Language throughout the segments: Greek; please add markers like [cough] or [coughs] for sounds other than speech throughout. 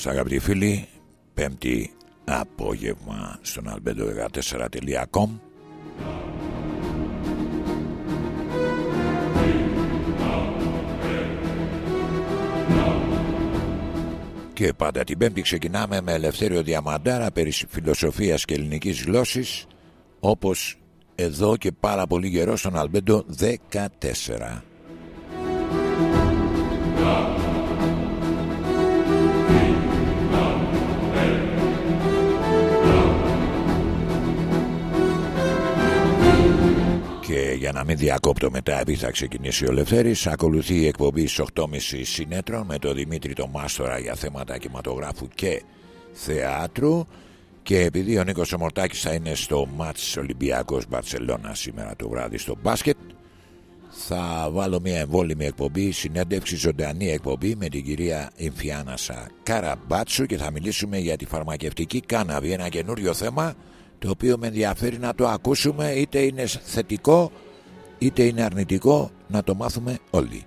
είμαστε αγαπητοί φίλοι Πέμπτη απόγευμα στον albedo14.com Και πάντα την Πέμπτη ξεκινάμε με Ελευθέριο Διαμαντάρα περί φιλοσοφίας και ελληνικής γλώσσης όπως εδώ και πάρα πολύ καιρό στον Αλμπέντο 14. Και για να μην διακόπτω μετά επειδή θα ξεκινήσει ο Λευθέρης Ακολουθεί η εκπομπή στις 8.30 συνέτρων Με τον Δημήτρη τον Μάστορα για θέματα κινηματογράφου και θεάτρου. Και επειδή ο Νίκος Ομορτάκης θα είναι στο μάτς Ολυμπιακός Μπαρσελώνα σήμερα το βράδυ στο μπάσκετ θα βάλω μια εμβόλυμη εκπομπή, συνέντευξη ζωντανή εκπομπή με την κυρία Ιμφιάνασα Καραμπάτσου και θα μιλήσουμε για τη φαρμακευτική κάναβη, ένα καινούριο θέμα το οποίο με ενδιαφέρει να το ακούσουμε είτε είναι θετικό είτε είναι αρνητικό να το μάθουμε όλοι.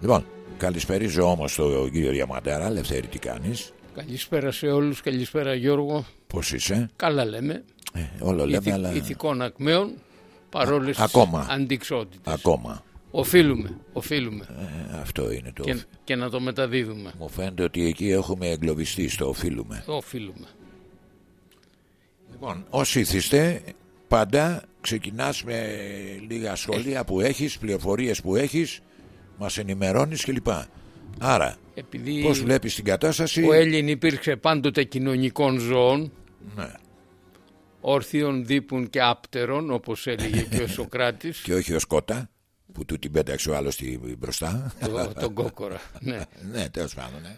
Λοιπόν, καλησπερίζω όμως τον κύριο Διαμαντέρα, Λευθέρη τι κάνεις; Καλησπέρα σε όλους, καλησπέρα Γιώργο. Πώς είσαι; Καλά λέμε. Ε, όλο λέμε Ηθι, αλλά... Ηθικών ακμαίων παρόλες τις ακόμα. αντικσότητες. Ακόμα. Οφείλουμε, οφείλουμε Ε, αυτό είναι το... και, και να το μεταδίδουμε. Μου φαίνεται ότι εκεί έχουμε εγκλωβιστεί στο οφείλουμε. Οφείλουμε. Λοιπόν, όσοι ήθιστε, πάντα ξεκινάς με λίγα σχόλια που έχεις, πληροφορίες που έχεις, μας ενημερώνεις κλπ. Άρα, Επειδή πώς βλέπεις την κατάσταση... ο Έλλην υπήρξε πάντοτε κοινωνικών ζώων, Ναι. όρθιων, δίπουν και άπτερων, όπως έλεγε και ο [laughs] Σοκράτης, Και όχι ο Σκότα, που του την πέταξε ο άλλος στη- μπροστά. το, τον κόκορα. Ναι. [laughs] ναι, τέλος πάντων, ναι.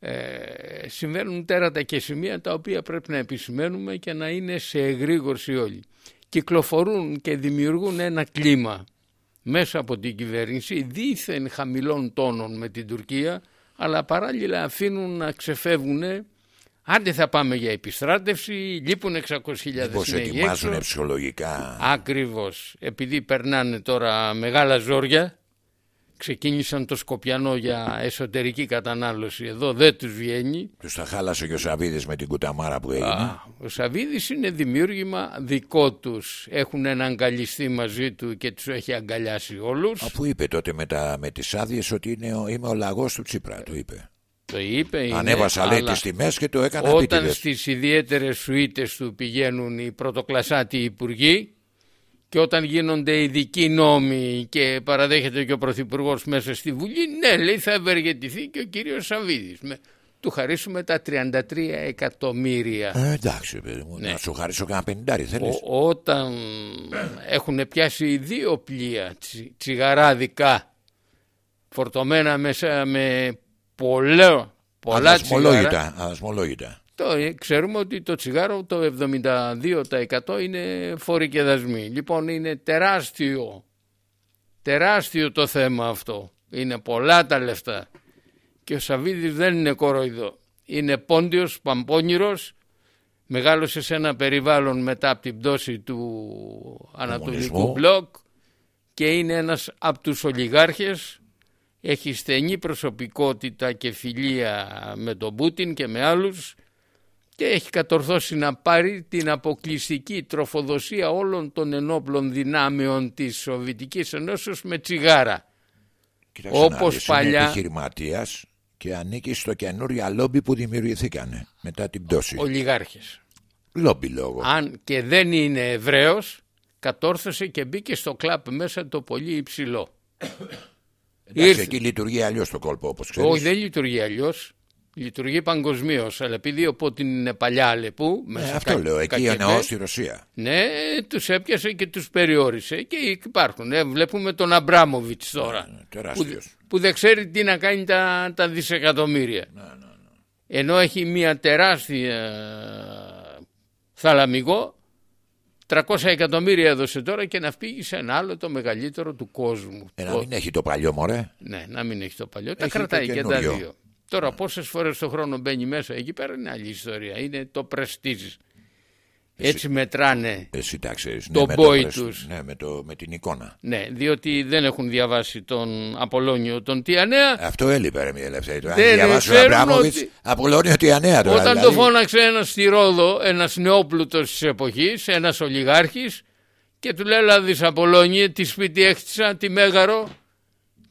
Ε, συμβαίνουν τέρατα και σημεία τα οποία πρέπει να επισημαίνουμε και να είναι σε εγρήγορση όλοι. Κυκλοφορούν και δημιουργούν ένα κλίμα μέσα από την κυβέρνηση δίθεν χαμηλών τόνων με την Τουρκία αλλά παράλληλα αφήνουν να ξεφεύγουν άντε θα πάμε για επιστράτευση, λείπουν 600.000 Πώς νέοι ετοιμάζουν έξω. ψυχολογικά. Ακριβώς. Επειδή περνάνε τώρα μεγάλα ζόρια, ξεκίνησαν το Σκοπιανό για εσωτερική κατανάλωση. Εδώ δεν τους βγαίνει. Τους τα χάλασε και ο Σαββίδης με την κουταμάρα που έγινε. Α, ο Σαββίδης είναι δημιούργημα δικό τους. Έχουν αγκαλιστεί μαζί του και τους έχει αγκαλιάσει όλους. Αφού είπε τότε με, τα, με τις άδειες ότι είναι ο, είμαι ο λαγός του Τσίπρα, το είπε. Το είπε. Είναι, Ανέβασα λέει αλλά τις τιμές και το έκανα Όταν επίτηδες. στις ιδιαίτερες σουίτες του πηγαίνουν οι πρωτοκλασσάτοι υπουργοί και όταν γίνονται ειδικοί νόμοι και παραδέχεται και ο Πρωθυπουργός μέσα στη Βουλή, ναι, λέει θα ευεργετηθεί και ο κύριος Σαββίδης. Με, του χαρίσουμε τα 33 εκατομμύρια. Ε, εντάξει, παιδί μου, Ναι. να σου χαρίσω κανένα πενιντάρι, θέλεις. Ο- όταν έχουν πιάσει δύο πλοία τσι, τσιγαράδικα φορτωμένα μέσα με πολλά, πολλά τσιγάρα Αδασμολόγητα, αδασμολόγητα. Το, ε, ξέρουμε ότι το τσιγάρο το 72% είναι φόροι και δασμοί. Λοιπόν είναι τεράστιο, τεράστιο το θέμα αυτό. Είναι πολλά τα λεφτά. Και ο Σαββίδης δεν είναι κοροϊδό. Είναι πόντιος, παμπόνιρος, μεγάλωσε σε ένα περιβάλλον μετά από την πτώση του Ανατολικού Κομμουνισμού. Μπλοκ και είναι ένας από τους ολιγάρχες έχει στενή προσωπικότητα και φιλία με τον Πούτιν και με άλλους και έχει κατορθώσει να πάρει την αποκλειστική τροφοδοσία όλων των ενόπλων δυνάμεων της Σοβιτικής Ενώσεως με τσιγάρα. Κοίταξε Όπως να δεις, παλιά- Είναι επιχειρηματίας και ανήκει στο καινούρια λόμπι που δημιουργηθήκανε μετά την πτώση. Ολιγάρχες. Λόμπι λόγο. Αν και δεν είναι Εβραίος, κατόρθωσε και μπήκε στο κλαπ μέσα το πολύ υψηλό. Εντάξει, ήρθε. εκεί λειτουργεί αλλιώς το κόλπο όπως ξέρεις. Όχι, δεν λειτουργεί αλλιώς. Λειτουργεί παγκοσμίως. Αλλά επειδή ο Πούτιν είναι παλιά Αλεπού, Ε, μέσα αυτό κα- λέω, εκεί κακεμπέ, ο νεός στη Ρωσία. Ναι, τους έπιασε και τους περιόρισε. Και υπάρχουν. Ε, βλέπουμε τον Αμπράμοβιτ τώρα. Ε, που, τεράστιος. που δεν ξέρει τι να κάνει τα, τα δισεκατομμύρια. Ναι, Ενώ έχει μια τεράστια θαλαμικό 300 εκατομμύρια έδωσε τώρα και να φύγει σε ένα άλλο το μεγαλύτερο του κόσμου. Ε, να Το- μην έχει το παλιό μωρέ. ναι, να μην έχει το παλιό. Τα Έχει κρατάει το και τα καινούριο. δύο. Τώρα πόσες φορές το χρόνο μπαίνει μέσα εκεί πέρα είναι άλλη ιστορία. Είναι το πρεστίζ. Έτσι μετράνε Εσύ τα ξέρεις. Το με μπόι πρεσ- τους. Ναι, με, το, με την εικόνα. Ναι, διότι δεν έχουν διαβάσει τον Απολώνιο τον Τιανέα. Αυτό έλειπε ρε μια ελευθερία. Αν Δεν διαβάσει ο ξέρουν Αμπράμοβιτς, ότι- Απολώνει ότι ανέα τώρα. Όταν δηλαδή. το φώναξε ένας στη Ρόδο, ένας νεόπλουτος της εποχής, ένας ολιγάρχης, και του λέει: Λάδι Απολώνιε, τι σπίτι έχτισα, τι μέγαρο.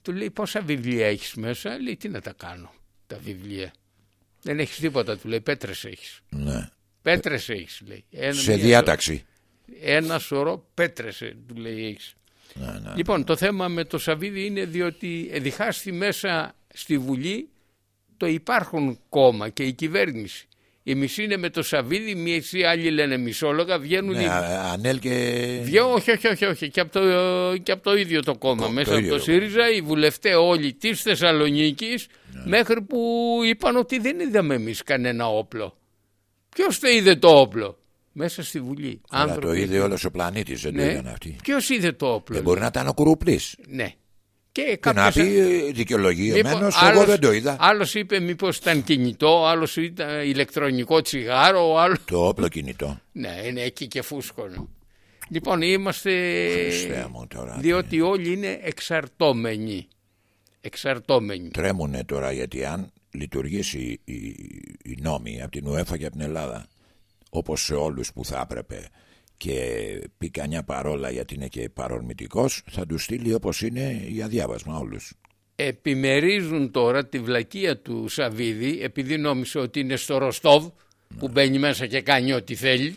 Του λέει: Πόσα βιβλία έχεις μέσα; Λέει: Τι να τα κάνω, τα βιβλία. Δεν έχεις τίποτα, του λέει: Πέτρες έχεις. Ναι. Πέτρες έχεις, λέει. Ένα, Σε μια διάταξη. σο- Ένα σωρό πέτρες, του λέει: Έχεις. Ναι, ναι. Λοιπόν, το θέμα με το Σαββίδι είναι διότι διχάστη μέσα στη Βουλή το υπάρχουν κόμμα και η κυβέρνηση. Η μισή είναι με το Σαββίδι, μισή άλλοι λένε μισόλογα, βγαίνουν Ναι, οι... α- Ανέλ και... Βγαίνουν, όχι, όχι, όχι, όχι. Και, από το, και από το ίδιο το κόμμα. Το- Μέσα το από ίδιο το το ΣΥΡΙΖΑ, οι βουλευτές όλοι της Θεσσαλονίκης, Ναι. μέχρι που είπαν ότι δεν είδαμε εμείς κανένα όπλο. Ποιος το είδε το όπλο, μέσα στη Βουλή. Αλλά το είδε όλος ο πλανήτης, δεν το Ναι. είδαν αυτοί. Ποιος είδε το όπλο, Δεν μπορεί να ήταν ο κουρουπλής. ναι. Και, Και να κάποιος- πει ε, δικαιολογημένος, Λοιπόν, εγώ άλλος- δεν το είδα. Άλλος είπε μήπως ήταν κινητό, άλλος ήταν ηλεκτρονικό τσιγάρο, άλλο... Το όπλο κινητό. Ναι, είναι εκεί και φούσκωνο. Λοιπόν, είμαστε... Χριστέ μου τώρα. Διότι όλοι είναι εξαρτώμενοι. Εξαρτώμενοι. Τρέμουνε τώρα γιατί αν λειτουργήσει η, η νόμη από την UEFA και από την Ελλάδα όπως σε όλους που θα έπρεπε και πει κανιά παρόλα γιατί είναι και παρορμητικός θα τους στείλει όπως είναι για διάβασμα όλους. Επιμερίζουν τώρα τη βλακεία του Σαββίδη, επειδή νόμισε ότι είναι στο Ροστόβ, που μπαίνει μέσα και κάνει ό,τι θέλει.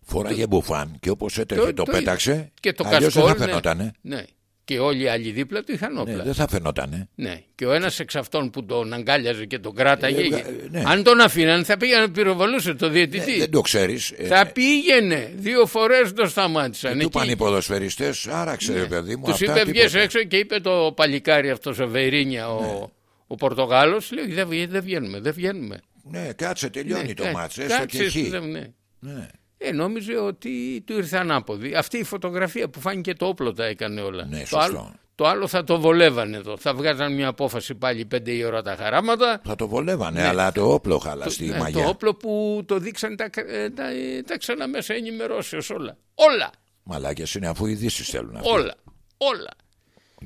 Φοράγε μπουφάν και όπως έτρεχε το, το πέταξε Και το αλλιώς δεν κασκόλ, θα ναι. φαινότανε. Ναι. Και όλοι οι άλλοι δίπλα του είχαν όπλα. Ναι, δεν θα φαινότανε. Ναι, και ο ένας εξ αυτών που τον αγκάλιαζε και τον κράταγε. Ε, ε, ναι. Αν τον αφήναν, θα πήγαινε να πυροβολούσε το διαιτητή. Ε, δεν το ξέρεις. Ε, Θα πήγαινε. Δύο φορές το σταμάτησαν. του Εκεί. είπαν οι ποδοσφαιριστές, άραξε ρε παιδί μου. Τους αυτά είπε, τίποτα. βγες έξω και είπε το παλικάρι αυτός ο Βερίνια, ο, ο Πορτογάλος. Λέει, δεν, βγα- δεν βγαίνουμε, δεν βγαίνουμε. Ναι, κάτσε, τελειώνει Ναι, το κα- μάτς, έστω κάτσε, και χ. δεν- ναι. Ναι. Ε, νόμιζε ότι του ήρθε ανάποδη. Αυτή η φωτογραφία που φάνηκε το όπλο τα έκανε όλα. Ναι, το, σωστό. άλλο, το άλλο θα το βολεύανε εδώ. Θα βγάζαν μια απόφαση πάλι πέντε η ώρα τα χαράματα. Θα το βολεύανε, αλλά το όπλο χάλασε τη Ναι, μαγιά. το όπλο που το δείξαν τα, ε, τα, τα ξανά μέσα ενημερώσεως όλα. Όλα, Μαλάκες είναι αφού ειδήσεις θέλουν αυτοί. όλα, όλα.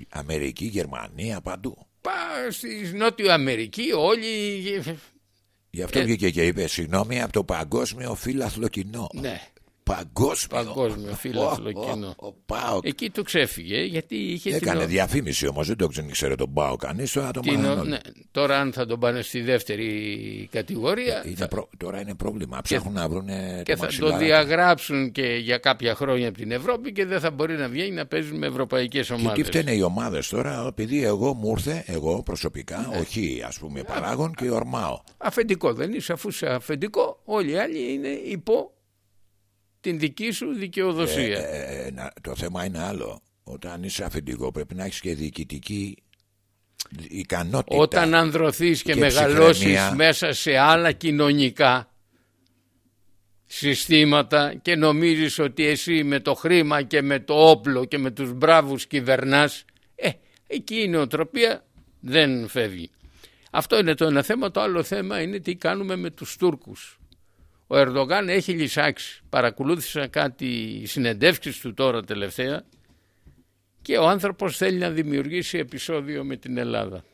Αμερική, Γερμανία, παντού. Πά στη Νότιο Αμερική όλοι... Γι' αυτό Ε. βγήκε και είπε συγγνώμη από το παγκόσμιο φύλαθλο κοινό. Ναι, Παγκόσμιο. Παγκόσμιο φύλαθλο Ο, ο, κοινό. Ο, Πάοκ. εκεί του ξέφυγε γιατί είχε Έκανε την... διαφήμιση όμως, δεν το ξέρω τον Πάο κανείς. Τώρα το την- μάθανε όλοι. ναι, τώρα αν θα τον πάνε στη δεύτερη κατηγορία Είναι θα- προ- Τώρα είναι πρόβλημα. Ψάχνουν να βρουν και το θα το μαξιλάρι. διαγράψουν και για κάποια χρόνια από την Ευρώπη και δεν θα μπορεί να βγαίνει να παίζει με ευρωπαϊκές Και τι ομάδες. φταίνε οι ομάδες τώρα, επειδή εγώ μου ήρθε, εγώ προσωπικά, Ναι. όχι ας πούμε παράγων και ορμάω. Αφεντικό δεν είσαι, αφού είσαι αφεντικό, όλοι οι άλλοι είναι υπό την δική σου δικαιοδοσία. Ε, ε, να- το θέμα είναι άλλο. Όταν είσαι αφεντικό πρέπει να έχεις και διοικητική ικανότητα. Όταν ανδρωθείς και, και μεγαλώσεις ψυχραιμία. μέσα σε άλλα κοινωνικά συστήματα και νομίζεις ότι εσύ με το χρήμα και με το όπλο και με τους μπράβους κυβερνάς, ε, εκεί η νοοτροπία δεν φεύγει. Αυτό είναι το ένα θέμα. Το άλλο θέμα είναι τι κάνουμε με τους Τούρκους. Ο Ερντογάν έχει λυσάξει. Παρακολούθησα κάτι συνεντεύξεις του τώρα τελευταία και ο άνθρωπος θέλει να δημιουργήσει επεισόδιο με την Ελλάδα.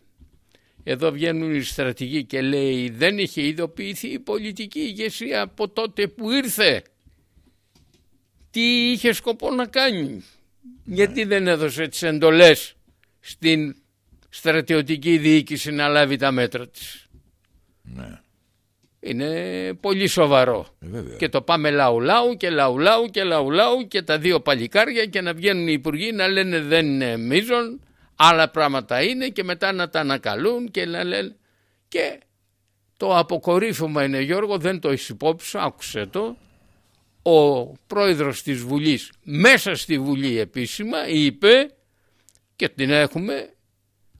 Εδώ βγαίνουν οι στρατηγοί και λέει δεν είχε ειδοποιηθεί η πολιτική ηγεσία από τότε που ήρθε. Τι είχε σκοπό να κάνει; Γιατί δεν έδωσε τις εντολές στην στρατιωτική διοίκηση να λάβει τα μέτρα της. Ναι, Είναι πολύ σοβαρό. ε, βέβαια. Και το πάμε λαού λαού και λαού λαού και λαού λαού και τα δύο παλικάρια και να βγαίνουν οι υπουργοί να λένε δεν είναι μείζον, άλλα πράγματα είναι και μετά να τα ανακαλούν και να λένε. Και το αποκορύφωμα είναι Γιώργο, δεν το έχεις υπόψη σου, άκουσε το. Ο πρόεδρος της Βουλής μέσα στη Βουλή επίσημα είπε και την έχουμε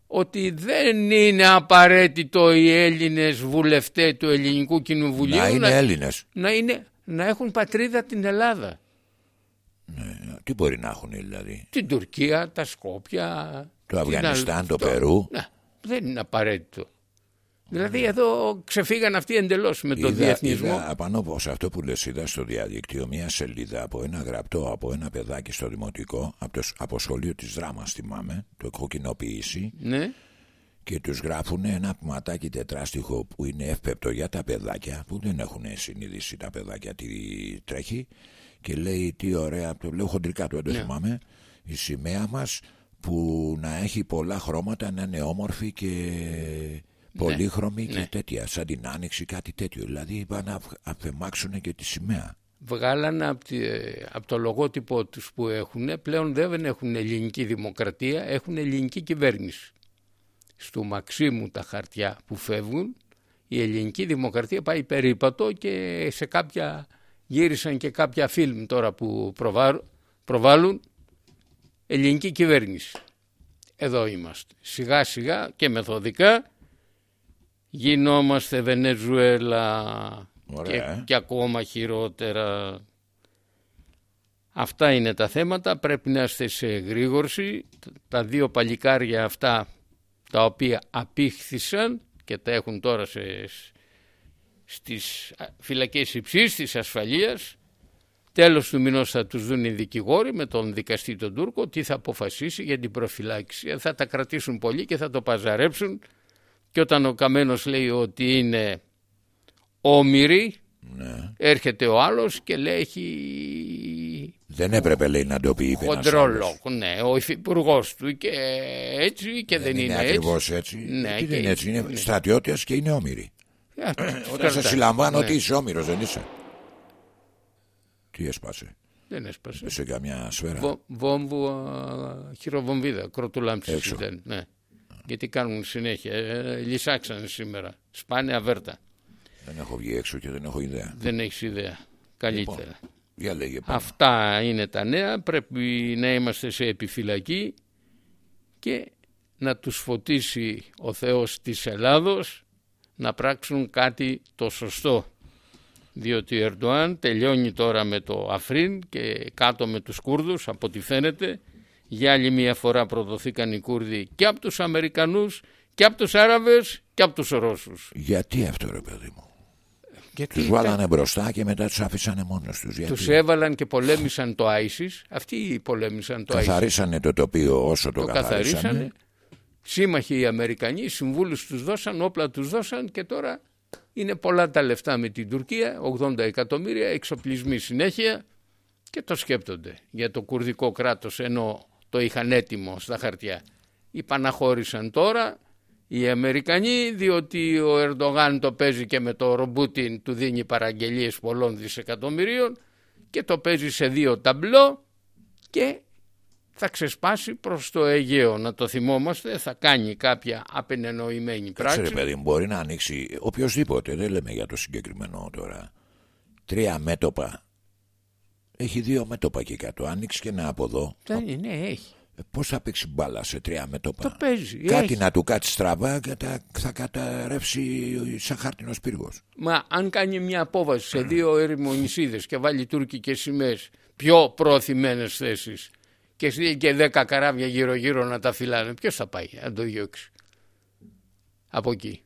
ότι δεν είναι απαραίτητο οι Έλληνες βουλευτές του Ελληνικού Κοινοβουλίου Να είναι Έλληνες. να, είναι, να έχουν πατρίδα την Ελλάδα. Τι μπορεί να έχουν δηλαδή; Την Τουρκία, τα Σκόπια. Το την Αφγανιστάν, Αλ- το Περού. Ναι, δεν είναι απαραίτητο. Δηλαδή εδώ ξεφύγαν αυτοί εντελώς με τον διεθνισμό. Είδα απάνω σε αυτό που λες είδα στο διαδικτύο μια σελίδα από ένα γραπτό από ένα παιδάκι στο δημοτικό από το από σχολείο της δράμας θυμάμαι το έχω κοινοποιήσει Ναι. και τους γράφουν ένα πηματάκι τετράστιχο που είναι εύπεπτο για τα παιδάκια που δεν έχουν συνείδηση τα παιδάκια τι τρέχει και λέει τι ωραία, το λέω χοντρικά το δεν το Ναι. θυμάμαι η σημαία μας που να έχει πολλά χρώματα να είναι όμορφη και πολύχρωμη και ναι. τέτοια σαν την άνοιξη κάτι τέτοιο δηλαδή είπα να αφαιμάξουν και τη σημαία Βγάλανε από, από το λογότυπο τους που έχουν πλέον δεν έχουν ελληνική δημοκρατία, έχουν ελληνική κυβέρνηση. Στο Μαξίμου τα χαρτιά που φεύγουν η ελληνική δημοκρατία πάει περίπατο και σε κάποια γύρισαν και κάποια φιλμ τώρα που προβάρ- προβάλλουν ελληνική κυβέρνηση. Εδώ είμαστε. Σιγά σιγά και μεθοδικά γινόμαστε Βενεζουέλα Ωραία, και, ε. και ακόμα χειρότερα. Αυτά είναι τα θέματα, πρέπει να είστε σε γρήγορση. Τα δύο παλικάρια αυτά τα οποία απήχθησαν και τα έχουν τώρα σε, στις φυλακές υψής της ασφαλείας τέλος του μηνός θα τους δουν οι δικηγόροι με τον δικαστή τον Τούρκο τι θα αποφασίσει για την προφυλάξη θα τα κρατήσουν πολύ και θα το παζαρέψουν και όταν ο Καμένος λέει ότι είναι όμοιροι ναι. έρχεται ο άλλος και λέει έχει δεν έπρεπε λέει να το πει είπε ένας χοντρό άλλος. λόγο ναι, ο υφυπουργός του και έτσι και δεν, δεν είναι, είναι έτσι ακριβώς έτσι, Ναι, Τι και- δεν είναι έτσι είναι ναι. στρατιώτες και είναι όμοιροι Ε, Όταν σε κρατάει. συλλαμβάνω Ναι, ότι είσαι όμοιρος δεν είσαι. Τι έσπασε. δεν έσπασε Σε καμιά σφαίρα. Βο, βόμβου α, χειροβομβίδα, κροτουλάμψης Έξω. ήταν. Ναι. Γιατί κάνουν συνέχεια. Ε, λυσάξανε σήμερα. Σπάνε αβέρτα. Δεν έχω βγει έξω και δεν έχω ιδέα. Δεν έχεις ιδέα. Καλύτερα. Λοιπόν, Για λέγε πάνω. Αυτά είναι τα νέα. Πρέπει να είμαστε σε επιφυλακή και να τους φωτίσει ο Θεός της Ελλάδος να πράξουν κάτι το σωστό. Διότι ο Ερντοάν τελειώνει τώρα με το Αφρίν και κάτω με τους Κούρδους από ό,τι φαίνεται. Για άλλη μια φορά προδοθήκαν οι Κούρδοι και από τους Αμερικανούς και από τους Άραβες και από τους Ρώσους. Γιατί αυτό ρε παιδί μου; Γιατί Τους βάλανε μπροστά και μετά τους αφήσανε μόνος τους. Γιατί; Τους έβαλαν και πολέμησαν το ISIS. Αυτοί πολέμησαν το ISIS. καθαρίσανε το τοπίο όσο το, το καθαρίσανε. καθαρίσανε. Σύμμαχοι οι Αμερικανοί, συμβούλους τους δώσαν, όπλα τους δώσαν και τώρα είναι πολλά τα λεφτά με την Τουρκία, 80 εκατομμύρια, εξοπλισμοί συνέχεια και το σκέπτονται για το κουρδικό κράτος ενώ το είχαν έτοιμο στα χαρτιά. Υπαναχώρησαν τώρα οι Αμερικανοί διότι ο Ερντογάν το παίζει και με το Ρομπούτιν του δίνει παραγγελίες πολλών δισεκατομμυρίων και το παίζει σε δύο ταμπλό και θα ξεσπάσει προς το Αιγαίο. Να το θυμόμαστε, θα κάνει κάποια απενενοημένη Κάτσε ρε πράξη. παιδί μου, μπορεί να ανοίξει οποιοδήποτε, δεν λέμε για το συγκεκριμένο τώρα. Τρία μέτωπα. Έχει δύο μέτωπα και κάτω. Άνοιξε και ένα από εδώ. Δεν είναι, έχει. Ε, Πώς θα παίξει μπάλα σε τρία μέτωπα; Το παίζει. Κάτι έχει. να του κάτσει στραβά και τα- θα καταρρεύσει σαν χάρτινος πύργος. Μα αν κάνει μια απόβαση σε δύο [clears throat] έρημο νησίδες και βάλει τουρκικές σημαίες πιο προωθημένες θέσεις και στείλει και δέκα καράβια γύρω γύρω να τα φυλάνε, ποιος θα πάει αν το διώξει; Από εκεί.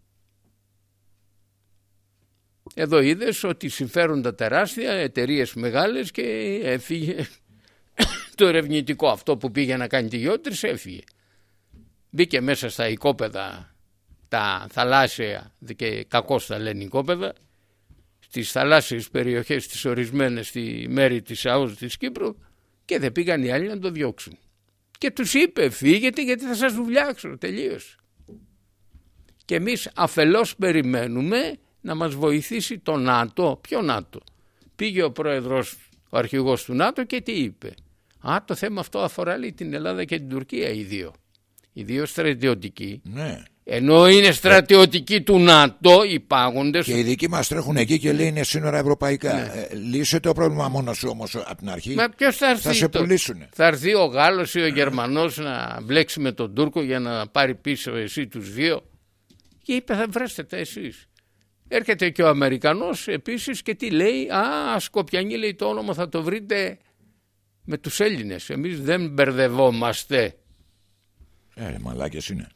Εδώ είδες ότι συμφέροντα τεράστια, εταιρείες μεγάλες και έφυγε [coughs] το ερευνητικό αυτό που πήγε να κάνει τη γεώτρηση έφυγε. Μπήκε μέσα στα οικόπεδα τα θαλάσσια και κακώς τα λένε οικόπεδα στις θαλάσσιες περιοχές τις ορισμένες στη μέρη της ΑΟΣ της Κύπρου και δεν πήγαν οι άλλοι να το διώξουν. Και τους είπε φύγετε γιατί θα σας δουλειάξω τελείως. Και εμείς αφελώς περιμένουμε να μας βοηθήσει το ΝΑΤΟ. Ποιο ΝΑΤΟ; Πήγε ο πρόεδρος, ο αρχηγός του ΝΑΤΟ και τι είπε; Α, το θέμα αυτό αφορά λέει, την Ελλάδα και την Τουρκία οι δύο. Οι δύο στρατιωτικοί. Ναι. Ενώ είναι στρατιωτικοί του ΝΑΤΟ, οι πάγοντες. Και οι δικοί μας τρέχουν εκεί και λέει είναι σύνορα ευρωπαϊκά. Ε, λύσε το πρόβλημα μόνος σου όμως από την αρχή. Μα ποιος θα έρθει. θα σε το- πουλήσουνε. Θα έρθει ο Γάλλος ή ο Γερμανός να μπλέξει με τον Τούρκο για να πάρει πίσω εσύ τους δύο; Και είπε θα βρέστε εσείς. Έρχεται και ο Αμερικανός επίσης και τι λέει. Α, Σκοπιανή λέει το όνομα θα το βρείτε με τους Έλληνες. Εμείς δεν μπερδευόμαστε. Ε, μαλάκες είναι.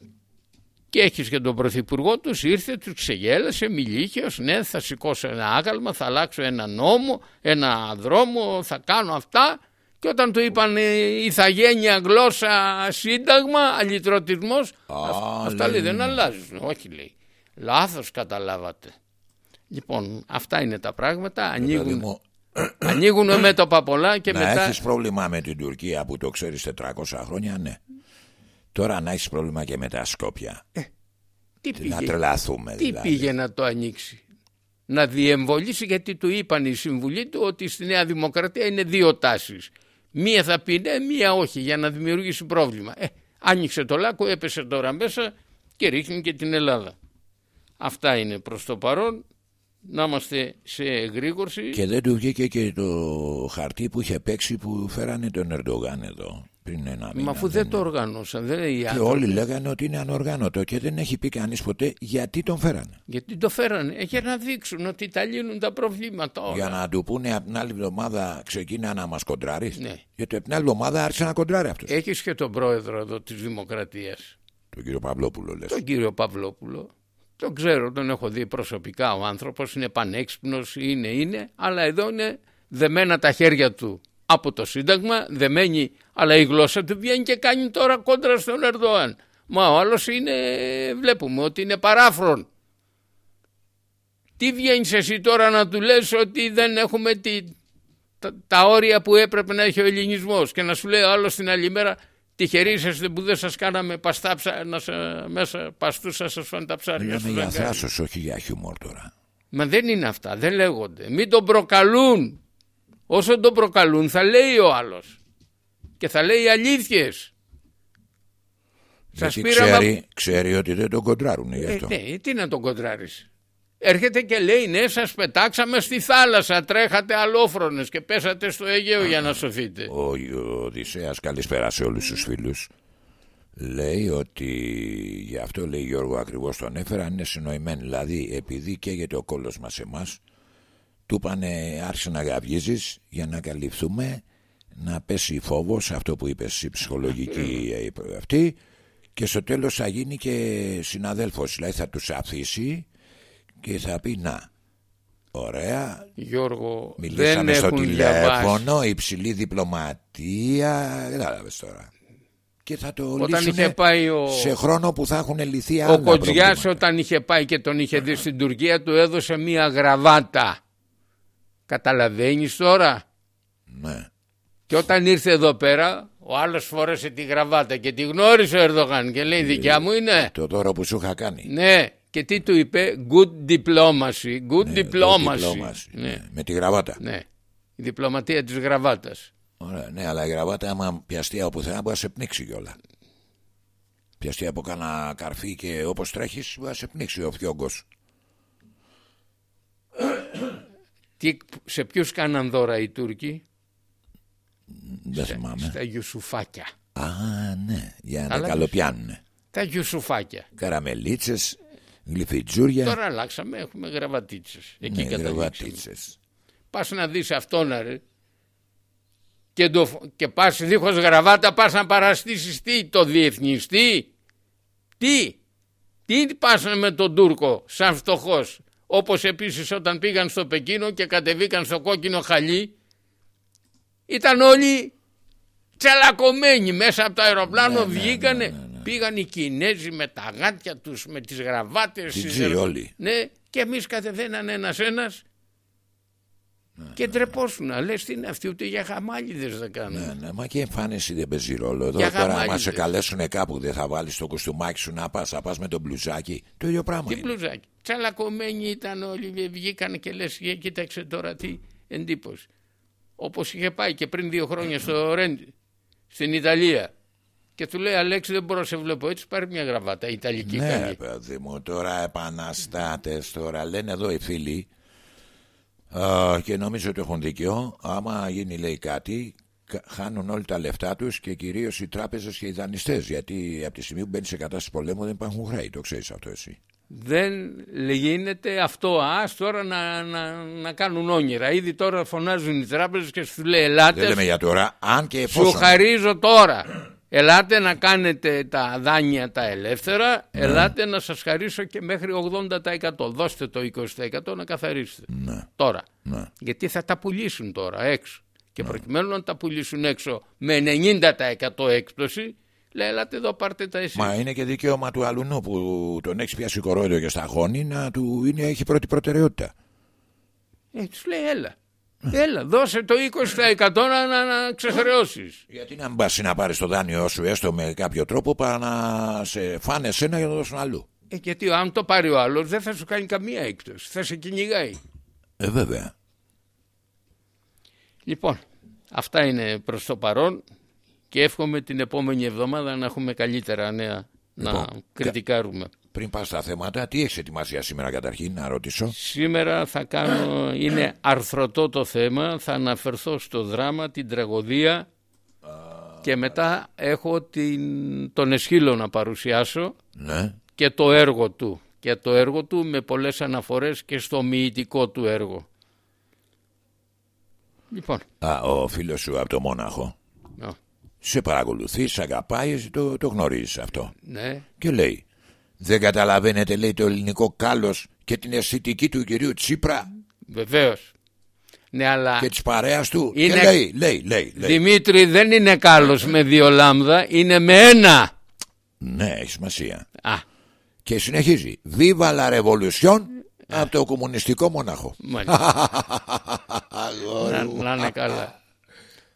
και έχεις και τον πρωθυπουργό τους ήρθε, τους ξεγέλασε, μιλήχεως, ναι θα σηκώσω ένα άγαλμα, θα αλλάξω ένα νόμο, ένα δρόμο, θα κάνω αυτά και όταν του είπαν ηθαγένεια, γλώσσα, σύνταγμα, αλυτρωτισμός, αυτά λέει δεν αλλάζουν, όχι λέει. Λάθος καταλάβατε. Λοιπόν, αυτά είναι τα πράγματα. Ανοίγουν, μου... [clears throat] ανοίγουν μέτωπα πολλά και να μετά. Έχεις πρόβλημα με την Τουρκία που το ξέρεις 400 χρόνια, ναι. Τώρα να έχεις πρόβλημα και με τα Σκόπια. Ε, τι πήγε, να τρελαθούμε. Τι δηλαδή. πήγε να το ανοίξει; Να διεμβολήσει γιατί του είπαν οι συμβουλοί του ότι στη Νέα Δημοκρατία είναι δύο τάσεις. Μία θα πει ναι, μία όχι για να δημιουργήσει πρόβλημα. Ε, άνοιξε το λάκκο, έπεσε τώρα μέσα και ρίχνει και την Ελλάδα. Αυτά είναι προς το παρόν να είμαστε σε εγρήγορση. Και δεν του βγήκε και το χαρτί που είχε παίξει που φέρανε τον Ερντογάν εδώ πριν ένα μήνα. Μα αφού δεν, το οργανώσαν. Δεν είναι και όλοι λέγανε ότι είναι ανοργάνωτο και δεν έχει πει κανείς ποτέ γιατί τον φέρανε. Γιατί το φέρανε. Ε, για να δείξουν ότι τα λύνουν τα προβλήματα όλα. Για να του πούνε από την άλλη εβδομάδα ξεκίνα να μας κοντράρεις. Ναι. Γιατί από την άλλη εβδομάδα άρχισε να κοντράρει αυτός. Έχεις και τον πρόεδρο εδώ της Δημοκρατίας. Τον κύριο Παυλόπουλο λες. Τον κύριο Παυλόπουλο. Τον ξέρω, τον έχω δει προσωπικά ο άνθρωπος, είναι πανέξυπνος, είναι, είναι, αλλά εδώ είναι δεμένα τα χέρια του από το Σύνταγμα, δεμένη, αλλά η γλώσσα του βγαίνει και κάνει τώρα κόντρα στον Ερδοάν. Μα ο άλλος είναι, βλέπουμε ότι είναι παράφρον. Τι βγαίνεις εσύ τώρα να του λες ότι δεν έχουμε τη, τα, όρια που έπρεπε να έχει ο ελληνισμός και να σου λέει ο άλλος την άλλη μέρα Τυχεροί είσαστε που δεν σας κάναμε παστά να σε, μέσα παστούσα σας φάνε τα ψάρια. Λέμε για θράσος, όχι για χιούμορ τώρα. Μα δεν είναι αυτά, δεν λέγονται. Μην τον προκαλούν. Όσο τον προκαλούν θα λέει ο άλλος. Και θα λέει αλήθειες. Γιατί ξέρει, ξέρει ότι δεν τον κοντράρουν γι' ε, αυτό. Ε, ναι, τι να τον κοντράρεις έρχεται και λέει ναι σας πετάξαμε στη θάλασσα τρέχατε αλόφρονες και πέσατε στο Αιγαίο για να σωθείτε ο, ο Οδυσσέας καλησπέρα σε όλους τους φίλους. Λέει ότι γι' αυτό λέει Γιώργο ακριβώς τον έφερα είναι συνοημένο δηλαδή επειδή καίγεται ο κόλος μας εμάς του πάνε άρχισε να γαυγίζεις για να καλυφθούμε να πέσει φόβος αυτό που είπες η ψυχολογική αυτή και στο τέλος θα γίνει και συναδέλφος δηλαδή θα τους αφήσει και θα πει να Ωραία. Γιώργο, Μιλήσαμε στο τηλέφωνο, υψηλή διπλωματία. Κατάλαβε τώρα. Και θα το όταν είχε πάει ο... σε χρόνο που θα έχουν λυθεί άλλα Ο Κοτζιάς όταν είχε πάει και τον είχε δει στην Τουρκία του έδωσε μία γραβάτα. Καταλαβαίνεις τώρα; Ναι. Και όταν ήρθε εδώ πέρα, ο άλλος φόρεσε τη γραβάτα και τη γνώρισε ο Ερδογάν και λέει: Δικιά μου είναι. Το τώρα που σου είχα κάνει. Ναι, και τι του είπε, good diplomacy. Good ναι, diplomacy. Ναι. ναι. Με τη γραβάτα. Ναι. Η διπλωματία της γραβάτας. Ωραία, ναι, αλλά η γραβάτα άμα πιαστεί από πουθενά μπορεί να σε πνίξει κιόλα. Πιαστεί από κανένα καρφί και όπως τρέχεις μπορεί να σε πνίξει ο φιόγκος. Τι, σε ποιους κάναν δώρα οι Τούρκοι; Δεν θυμάμαι. Στα Ιουσουφάκια. Α, ναι, για να τα καλοπιάνουν. Τα Ιουσουφάκια. Καραμελίτσες Γλυφιτζούρια. Τώρα αλλάξαμε, έχουμε γραβατίτσες. Εκεί ναι, γραβατίτσες. Πας να δεις αυτόν, ρε. Και, το, και πας δίχως γραβάτα, πας να παραστήσεις τι, το διεθνιστή. Τι, τι; Πας με τον Τούρκο, σαν φτωχός; Όπως επίσης όταν πήγαν στο Πεκίνο και κατεβήκαν στο κόκκινο χαλί, ήταν όλοι τσαλακωμένοι μέσα από το αεροπλάνο, ναι, ναι βγήκανε. Ναι, Πήγαν οι Κινέζοι με τα γάτια τους, με τις γραβάτες. Τις όλοι. Ναι, και εμείς κατεβαίναν ένας-ένας ναι, και τρεπόσουν. Ναι. Λες τι είναι αυτοί, ούτε για χαμάλιδες δεν κάνουν. Ναι, ναι, μα και η εμφάνιση δεν παίζει ρόλο. Εδώ για τώρα, άμα σε καλέσουν κάπου, δεν θα βάλεις το κουστούμάκι σου να πας, θα πας με το μπλουζάκι. Το ίδιο πράγμα. Τι μπλουζάκι. Τσαλακωμένοι ήταν όλοι, βγήκαν και λες, κοίταξε τώρα τι εντύπωση. Όπως είχε πάει και πριν δύο χρόνια στο Ρέντι, στην Ιταλία. Και του λέει Αλέξη δεν μπορώ να σε βλέπω έτσι πάρει μια γραβάτα Ιταλική Ναι καλή. παιδί μου τώρα επαναστάτες τώρα λένε εδώ οι φίλοι. Και νομίζω ότι έχουν δίκιο. Άμα γίνει λέει κάτι χάνουν όλοι τα λεφτά τους και κυρίως οι τράπεζες και οι δανειστές γιατί από τη στιγμή που μπαίνει σε κατάσταση πολέμου δεν υπάρχουν χρέη το ξέρεις αυτό εσύ. Δεν γίνεται αυτό. Ας τώρα να, να, να κάνουν όνειρα. Ήδη τώρα φωνάζουν οι τράπεζες και σου λέει ελάτε δεν λέμε για τώρα αν και εφόσον σου χαρίζω τώρα Ελάτε να κάνετε τα δάνεια τα ελεύθερα, ελάτε να σας χαρίσω και μέχρι 80%. Δώστε το 20% να καθαρίσετε. Ναι. Τώρα. Ναι. Γιατί θα τα πουλήσουν τώρα έξω. Και προκειμένου να τα πουλήσουν έξω με 90% έκπτωση, λέει ελάτε εδώ πάρτε τα εσείς. Μα είναι και δικαίωμα του αλουνού που τον έχεις πιάσει κορόιδο και σταχώνει να του είναι, έχει πρώτη προτεραιότητα. Ε, τους λέει έλα. Έλα, δώσε το 20% να, να, να ξεχρεώσεις. Γιατί να μην πας να πάρεις το δάνειό σου έστω με κάποιο τρόπο παρά να σε φάνε εσένα για να δώσουν αλλού. Ε, γιατί αν το πάρει ο άλλος δεν θα σου κάνει καμία έκπτωση. Θα σε κυνηγάει. Ε, βέβαια. Λοιπόν, αυτά είναι προς το παρόν και εύχομαι την επόμενη εβδομάδα να έχουμε καλύτερα νέα να Λοιπόν, κριτικάρουμε. Πριν πας στα θέματα, τι έχεις ετοιμάσει σήμερα καταρχήν να ρωτήσω; Σήμερα θα κάνω, είναι αρθρωτό το θέμα, θα αναφερθώ στο δράμα, την τραγωδία και μετά έχω την, τον Εσχύλο να παρουσιάσω Ναι. και το έργο του. Και το έργο του με πολλές αναφορές και στο μυητικό του έργο. Λοιπόν, Α, ο φίλος σου από το Μόναχο. ναι, Σε παρακολουθείς, σε αγαπάεις, το, το γνωρίζεις αυτό. ναι, Και λέει, δεν καταλαβαίνετε λέει το ελληνικό κάλος και την αισθητική του κυρίου Τσίπρα βεβαίως. Ναι, αλλά και της παρέας του. Είναι- Και λέει, λέει, λέει, λέει. Δημήτρη δεν είναι κάλος με δύο λάμδα, είναι με ένα. Ναι, έχει σημασία. Α, Και συνεχίζει. Viva la revolution από το κομμουνιστικό μονάχο. μάλιστα. [laughs] να, να είναι καλά.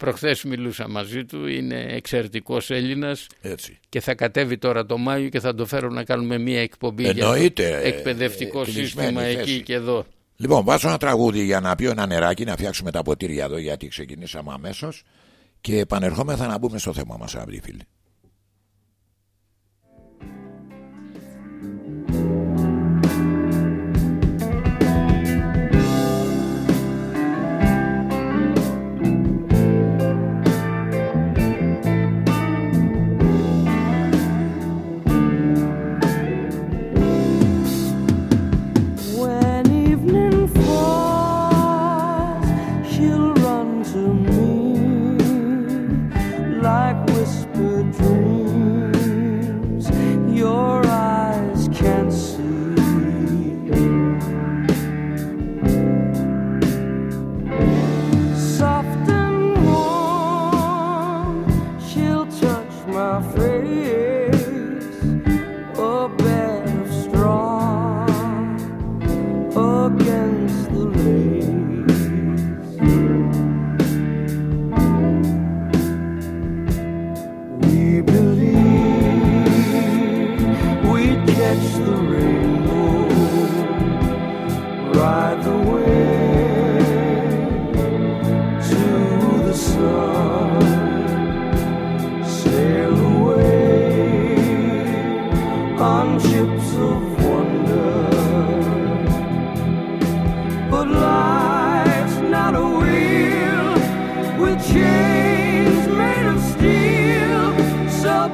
Προχθές μιλούσα μαζί του, είναι εξαιρετικός Έλληνας Έτσι. και θα κατέβει τώρα το Μάιο και θα το φέρω να κάνουμε μια εκπομπή για Εννοείται, το ε, εκπαιδευτικό ε, κλεισμένη σύστημα θέση. εκεί και εδώ. Λοιπόν, βάζω ένα τραγούδι για να πιω ένα νεράκι, να φτιάξουμε τα ποτήρια εδώ γιατί ξεκινήσαμε αμέσως. Και επανερχόμεθα να μπούμε στο θέμα μας, αγαπητοί φίλοι.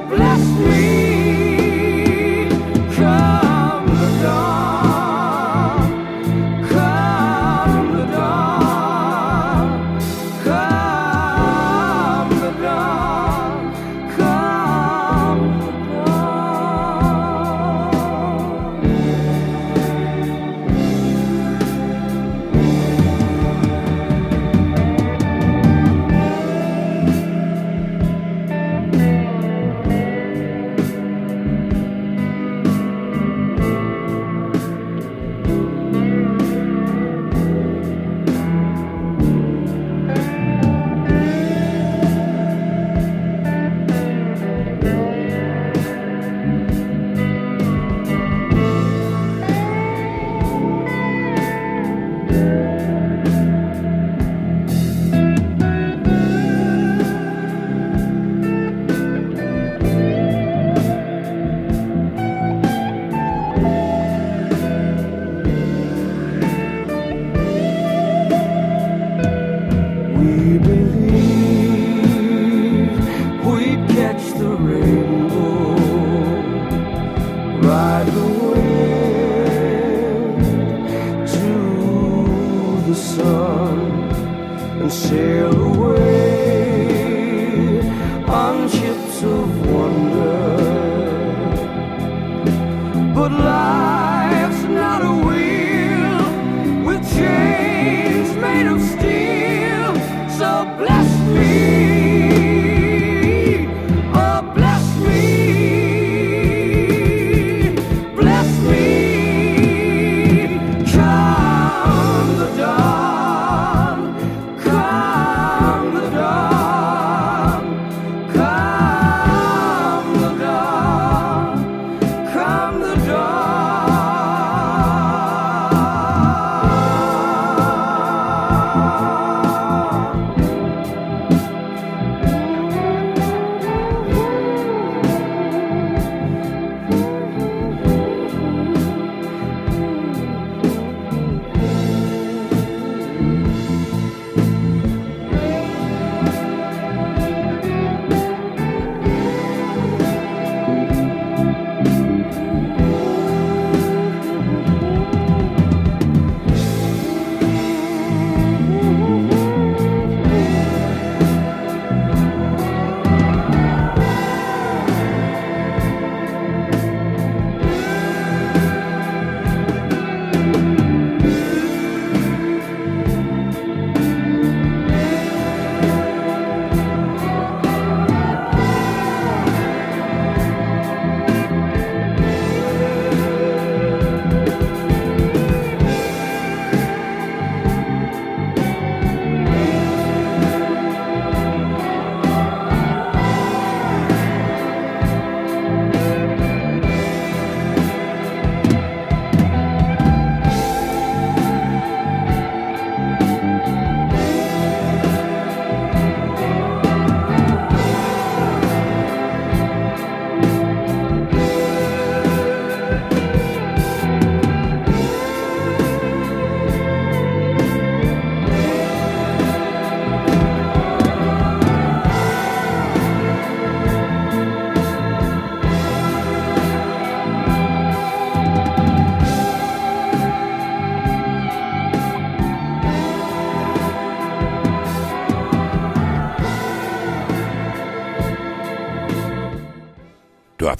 Bless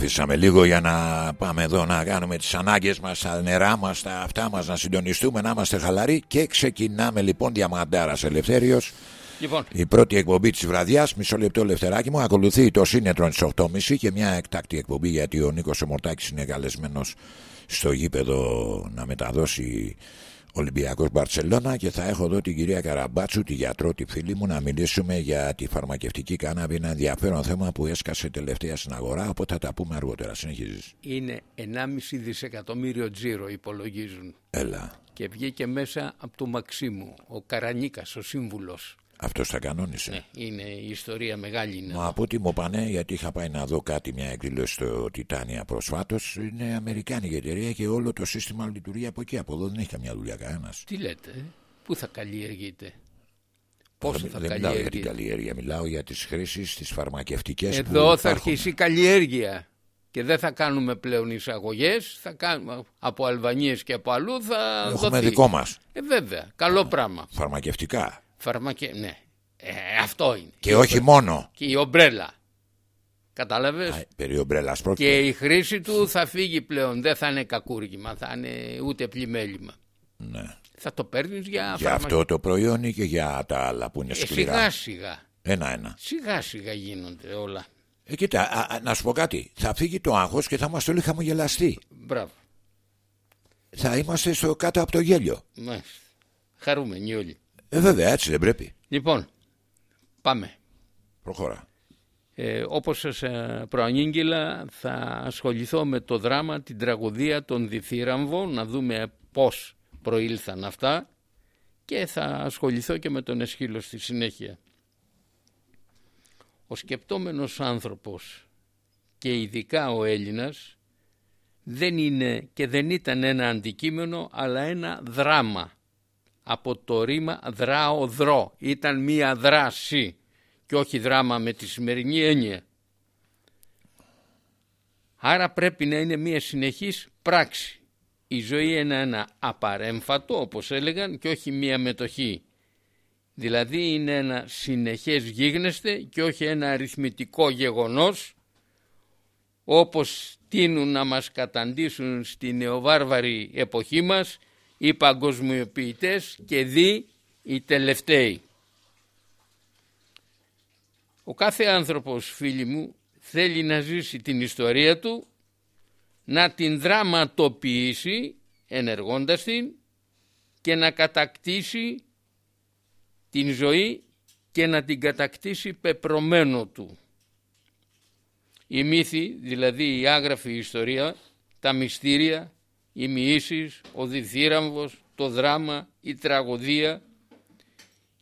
αφήσαμε λίγο για να πάμε εδώ να κάνουμε τις ανάγκες μας, τα νερά μας, τα αυτά μας, να συντονιστούμε, να είμαστε χαλαροί και ξεκινάμε λοιπόν Διαμαντάρας Ελευθέριος. Λοιπόν, Η πρώτη εκπομπή της βραδιάς, μισό λεπτό λευτεράκι μου, ακολουθεί το σύνετρο της 8.30 και μια εκτάκτη εκπομπή γιατί ο Νίκος Εμορτάκης είναι καλεσμένος στο γήπεδο να μεταδώσει Ολυμπιακός Μπαρτσελώνα και θα έχω εδώ την κυρία Καραμπάτσου, τη γιατρό, τη φίλη μου, να μιλήσουμε για τη φαρμακευτική κάναβη. Ένα ενδιαφέρον θέμα που έσκασε τελευταία στην αγορά, οπότε θα τα πούμε αργότερα. Συνεχίζεις. είναι 1,5 δισεκατομμύριο τζίρο υπολογίζουν. Έλα. Και βγήκε μέσα από το Μαξίμου, ο Καρανίκας, ο σύμβουλος. Αυτός θα κανόνισε. Ναι, είναι η ιστορία μεγάλη είναι. Μα από ό,τι μου πάνε, γιατί είχα πάει να δω κάτι, μια εκδήλωση στο Τιτάνια προσφάτως, είναι Αμερικάνικη εταιρεία και όλο το σύστημα λειτουργεί από εκεί. Από εδώ δεν έχει καμιά δουλειά κανένας. Τι λέτε, ε; πού θα καλλιεργείτε, πώς Δεν, θα δεν μιλάω για την καλλιεργείτε; καλλιέργεια, μιλάω για τις χρήσεις, τις φαρμακευτικές. Εδώ θα αρχίσει η καλλιέργεια και δεν θα κάνουμε πλέον εισαγωγές, θα κάνουμε από Αλβανίες και από αλλού θα Έχουμε δοθεί. δικό μας. Ε, βέβαια, καλό πράγμα. Φαρμακευτικά. Φαρμακε... Ναι, ε, αυτό είναι. Και όχι μόνο. Και η ομπρέλα. Κατάλαβες; Α, Περί ομπρέλας πρόκειται. Και η χρήση του θα φύγει πλέον. Δεν θα είναι κακούργημα, θα είναι ούτε πλημέλημα. Ναι. Θα το παίρνεις για, Για αυτό το προϊόν ή και για τα άλλα που είναι Ε, σκληρά; σιγά σιγά. Ένα-ένα. Σιγά σιγά γίνονται όλα. Ε, κοίτα, α, α, να σου πω κάτι. Θα φύγει το άγχος και θα είμαστε όλοι χαμογελαστοί. Μπράβο. Θα είμαστε στο κάτω από το γέλιο. Μάλιστα. Χαρούμενοι όλοι. Ε, βέβαια, έτσι δεν πρέπει. Λοιπόν, πάμε. Προχώρα. Ε, όπως σας ε, προανήγγειλα θα ασχοληθώ με το δράμα, την τραγωδία των Διθύραμβων, να δούμε πώς προήλθαν αυτά και θα ασχοληθώ και με τον Εσχύλος στη συνέχεια. Ο σκεπτόμενος άνθρωπος και ειδικά ο Έλληνας δεν είναι και δεν ήταν ένα αντικείμενο αλλά ένα δράμα από το ρήμα δράω δρό ήταν μία δράση και όχι δράμα με τη σημερινή έννοια. Άρα πρέπει να είναι μία συνεχής πράξη. Η ζωή είναι ένα απαρέμφατο όπως έλεγαν και όχι μία μετοχή. Δηλαδή είναι ένα συνεχές γίγνεσθε και όχι ένα αριθμητικό γεγονός όπως τείνουν να μας καταντήσουν στη νεοβάρβαρη εποχή μας οι παγκοσμιοποιητές και δι οι τελευταίοι. Ο κάθε άνθρωπος φίλοι μου θέλει να ζήσει την ιστορία του, να την δραματοποιήσει ενεργώντας την και να κατακτήσει την ζωή και να την κατακτήσει πεπρωμένο του. Η μύθη, δηλαδή η άγραφη ιστορία, τα μυστήρια, οι μοιήσεις, ο διθύραμβος, το δράμα, η τραγωδία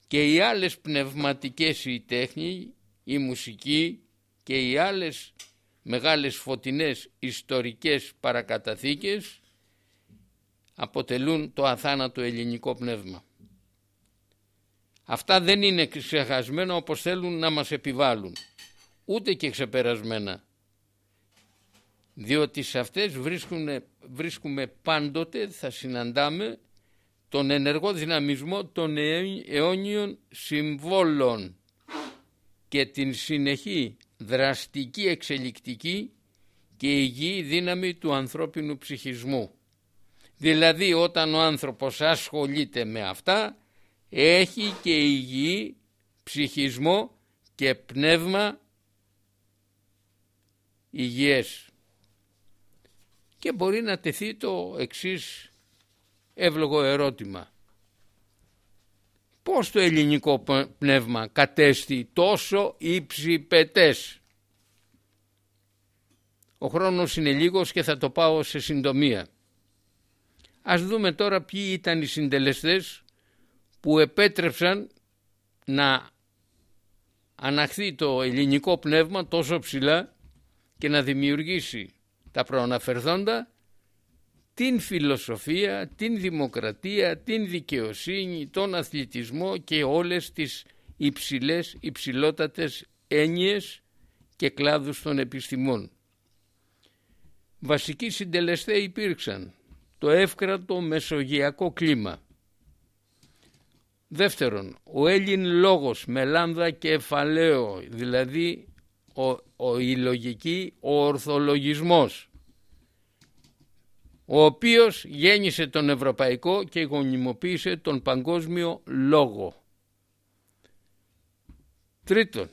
και οι άλλες πνευματικές η τέχνη, η μουσική και οι άλλες μεγάλες φωτεινές ιστορικές παρακαταθήκες αποτελούν το αθάνατο ελληνικό πνεύμα. Αυτά δεν είναι ξεχασμένα όπως θέλουν να μας επιβάλλουν, ούτε και ξεπερασμένα. Διότι σε αυτές βρίσκουμε, βρίσκουμε πάντοτε, θα συναντάμε, τον ενεργό δυναμισμό των αιώ- αιώνιων συμβόλων και την συνεχή δραστική εξελικτική και υγιή δύναμη του ανθρώπινου ψυχισμού. Δηλαδή όταν ο άνθρωπος ασχολείται με αυτά έχει και υγιή ψυχισμό και πνεύμα υγιές. Και μπορεί να τεθεί το εξής εύλογο ερώτημα. Πώς το ελληνικό π- πνεύμα κατέστη τόσο υψηπετές. Ο χρόνος είναι λίγος και θα το πάω σε συντομία. Ας δούμε τώρα ποιοι ήταν οι συντελεστές που επέτρεψαν να αναχθεί το ελληνικό πνεύμα τόσο ψηλά και να δημιουργήσει τα προαναφερθόντα την φιλοσοφία, την δημοκρατία, την δικαιοσύνη, τον αθλητισμό και όλες τις υψηλές, υψηλότατες έννοιες και κλάδους των επιστημών. Βασικοί συντελεστέ υπήρξαν το εύκρατο μεσογειακό κλίμα. Δεύτερον, ο Έλλην λόγος με λάμδα και εφαλαίο, δηλαδή ο, ο, η λογική, ο ορθολογισμός ο οποίος γέννησε τον ευρωπαϊκό και γονιμοποίησε τον παγκόσμιο λόγο. Τρίτον,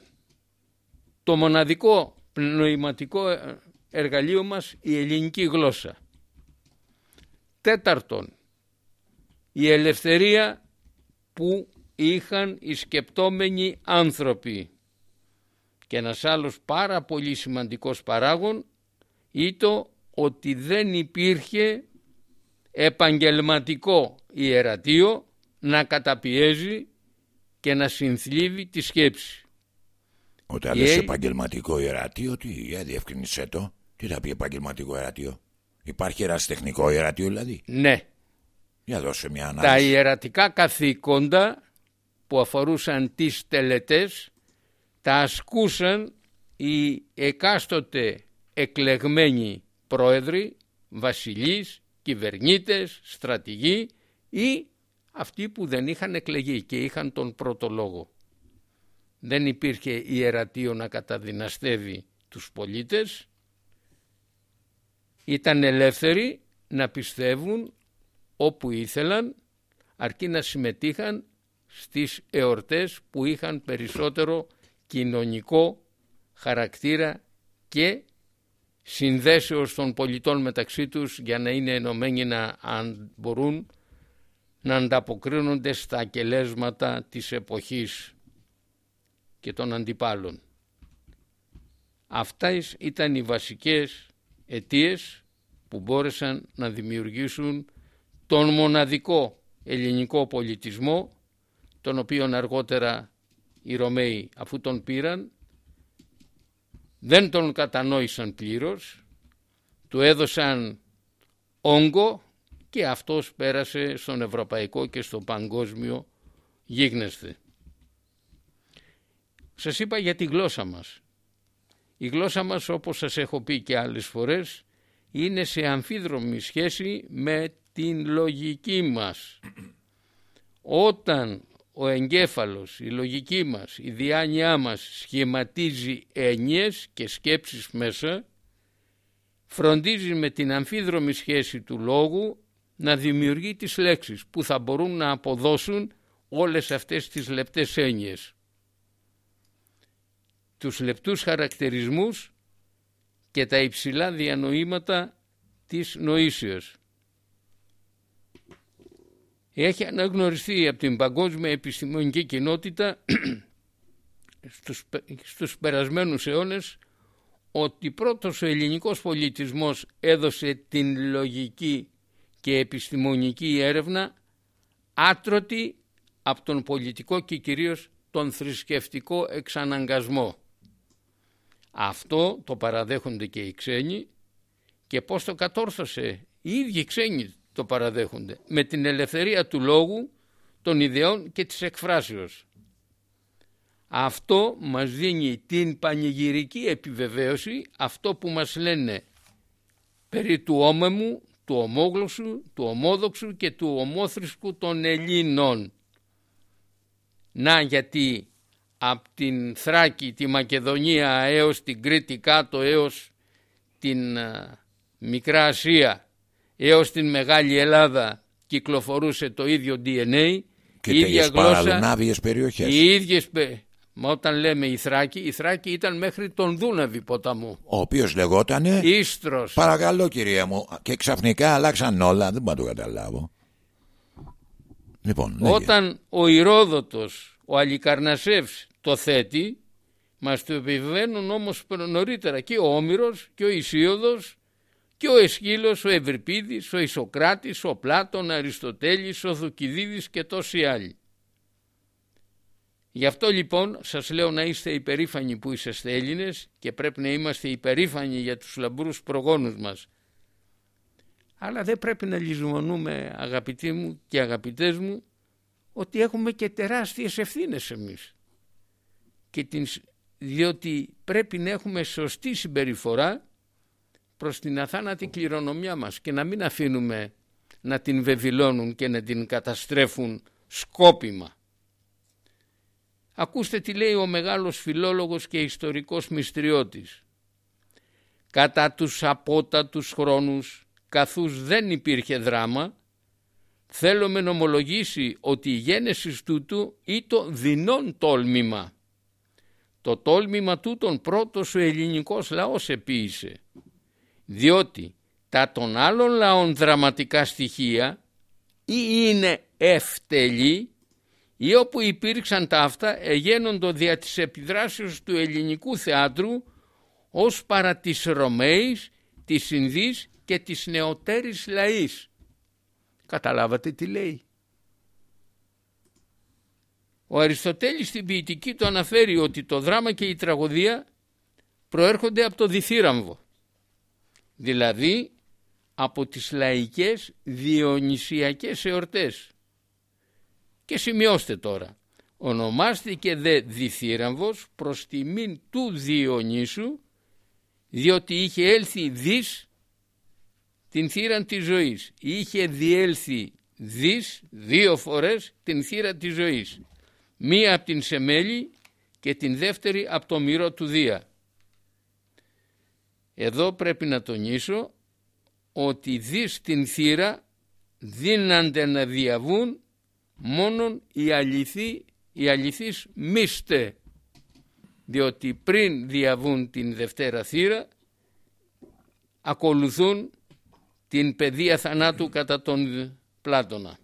το μοναδικό νοηματικό εργαλείο μας η ελληνική γλώσσα. Τέταρτον, η ελευθερία που είχαν οι σκεπτόμενοι άνθρωποι. Και ένας άλλος πάρα πολύ σημαντικός παράγων ήταν ότι δεν υπήρχε επαγγελματικό ιερατείο να καταπιέζει και να συνθλίβει τη σκέψη. Όταν λες επαγγελματικό ιερατείο, τι, ε, διευκρινισέ το. Τι θα πει επαγγελματικό ιερατείο; Υπάρχει ερασιτεχνικό ιερατείο δηλαδή; Ναι. Για δώσε μια ανάλυση. Τα ιερατικά καθήκοντα που αφορούσαν τις τελετές τα ασκούσαν οι εκάστοτε εκλεγμένοι πρόεδροι, βασιλείς, κυβερνήτες, στρατηγοί ή αυτοί που δεν είχαν εκλεγεί και είχαν τον πρώτο λόγο. Δεν υπήρχε ιερατείο να καταδυναστεύει τους πολίτες. Ήταν ελεύθεροι να πιστεύουν όπου ήθελαν αρκεί να συμμετείχαν στις εορτές που είχαν περισσότερο κοινωνικό χαρακτήρα και συνδέσεως των πολιτών μεταξύ τους για να είναι ενωμένοι να αν μπορούν να ανταποκρίνονται στα κελέσματα της εποχής και των αντιπάλων. Αυτά ήταν οι βασικές αιτίες που μπόρεσαν να δημιουργήσουν τον μοναδικό ελληνικό πολιτισμό τον οποίο αργότερα οι Ρωμαίοι αφού τον πήραν δεν τον κατανόησαν πλήρως, του έδωσαν όγκο και αυτός πέρασε στον ευρωπαϊκό και στο παγκόσμιο γίγνεσθε. Σας είπα για τη γλώσσα μας. Η γλώσσα μας όπως σας έχω πει και άλλες φορές είναι σε αμφίδρομη σχέση με την λογική μας. Όταν ο εγκέφαλος, η λογική μας, η διάνοιά μας σχηματίζει έννοιες και σκέψεις μέσα, φροντίζει με την αμφίδρομη σχέση του λόγου να δημιουργεί τις λέξεις που θα μπορούν να αποδώσουν όλες αυτές τις λεπτές έννοιες. Τους λεπτούς χαρακτηρισμούς και τα υψηλά διανοήματα της νοήσεως έχει αναγνωριστεί από την παγκόσμια επιστημονική κοινότητα [clears throat] στους, στους περασμένους αιώνες ότι πρώτος ο ελληνικός πολιτισμός έδωσε την λογική και επιστημονική έρευνα άτρωτη από τον πολιτικό και κυρίως τον θρησκευτικό εξαναγκασμό. Αυτό το παραδέχονται και οι ξένοι και πώς το κατόρθωσε οι ίδιοι ξένοι το παραδέχονται με την ελευθερία του λόγου, των ιδεών και της εκφράσεως. Αυτό μας δίνει την πανηγυρική επιβεβαίωση, αυτό που μας λένε περί του όμεμου, του ομόγλωσσου, του ομόδοξου και του ομόθρησκου των Ελλήνων. Να γιατί από την Θράκη, τη Μακεδονία έως την Κρήτη κάτω έως την Μικρά Ασία έως την Μεγάλη Ελλάδα κυκλοφορούσε το ίδιο DNA και η ίδια γλώσσα, περιοχές. οι ίδιες Μα όταν λέμε η Θράκη, η Θράκη ήταν μέχρι τον Δούναβη ποταμού. Ο οποίος λεγότανε Ίστρος. Παρακαλώ κυρία μου και ξαφνικά αλλάξαν όλα, δεν μπορώ να το καταλάβω. Λοιπόν, όταν ο Ηρόδοτος, ο Αλικαρνασεύς το θέτει, μας το επιβεβαίνουν όμως νωρίτερα και ο Όμηρος και ο Ισίωδος και ο Εσχύλος, ο Ευρυπίδης, ο Ισοκράτης, ο Πλάτων, ο Αριστοτέλης, ο Δουκιδίδης και τόσοι άλλοι. Γι' αυτό λοιπόν σας λέω να είστε υπερήφανοι που είσαστε Έλληνες και πρέπει να είμαστε υπερήφανοι για τους λαμπρούς προγόνους μας. Αλλά δεν πρέπει να λησμονούμε αγαπητοί μου και αγαπητές μου ότι έχουμε και τεράστιες ευθύνες εμείς. Και την, διότι πρέπει να έχουμε σωστή συμπεριφορά προς την αθάνατη κληρονομιά μας και να μην αφήνουμε να την βεβηλώνουν και να την καταστρέφουν σκόπιμα. Ακούστε τι λέει ο μεγάλος φιλόλογος και ιστορικός μυστριώτης. Κατά τους απότατους χρόνους, καθούς δεν υπήρχε δράμα, θέλω με νομολογήσει ότι η γένεσης τούτου το δεινόν τόλμημα. Το τόλμημα τούτον πρώτος ο ελληνικός λαός επίησε, διότι τα των άλλων λαών δραματικά στοιχεία ή είναι ευτελή ή όπου υπήρξαν τα αυτά εγένοντο δια της επιδράσεως του ελληνικού θεάτρου ως παρά της Ρωμαίης, της Ινδής και της νεωτέρης λαής. Καταλάβατε τι λέει; Ο Αριστοτέλης στην ποιητική του αναφέρει ότι το δράμα και η τραγωδία προέρχονται από το διθύραμβο. Δηλαδή από τις λαϊκές διονυσιακές εορτές. Και σημειώστε τώρα, ονομάστηκε δε διθύραμβος προς τιμήν του Διονύσου διότι είχε έλθει δις την θύραν της ζωής. Είχε διέλθει δις δύο φορές την θύρα της ζωής. Μία από την Σεμέλη και την δεύτερη από το μυρό του Δία. Εδώ πρέπει να τονίσω ότι δις την θύρα δίνανται να διαβούν μόνον οι αληθοί, οι αληθείς μίστε διότι πριν διαβούν την Δευτέρα θύρα ακολουθούν την παιδεία θανάτου κατά τον Πλάτωνα.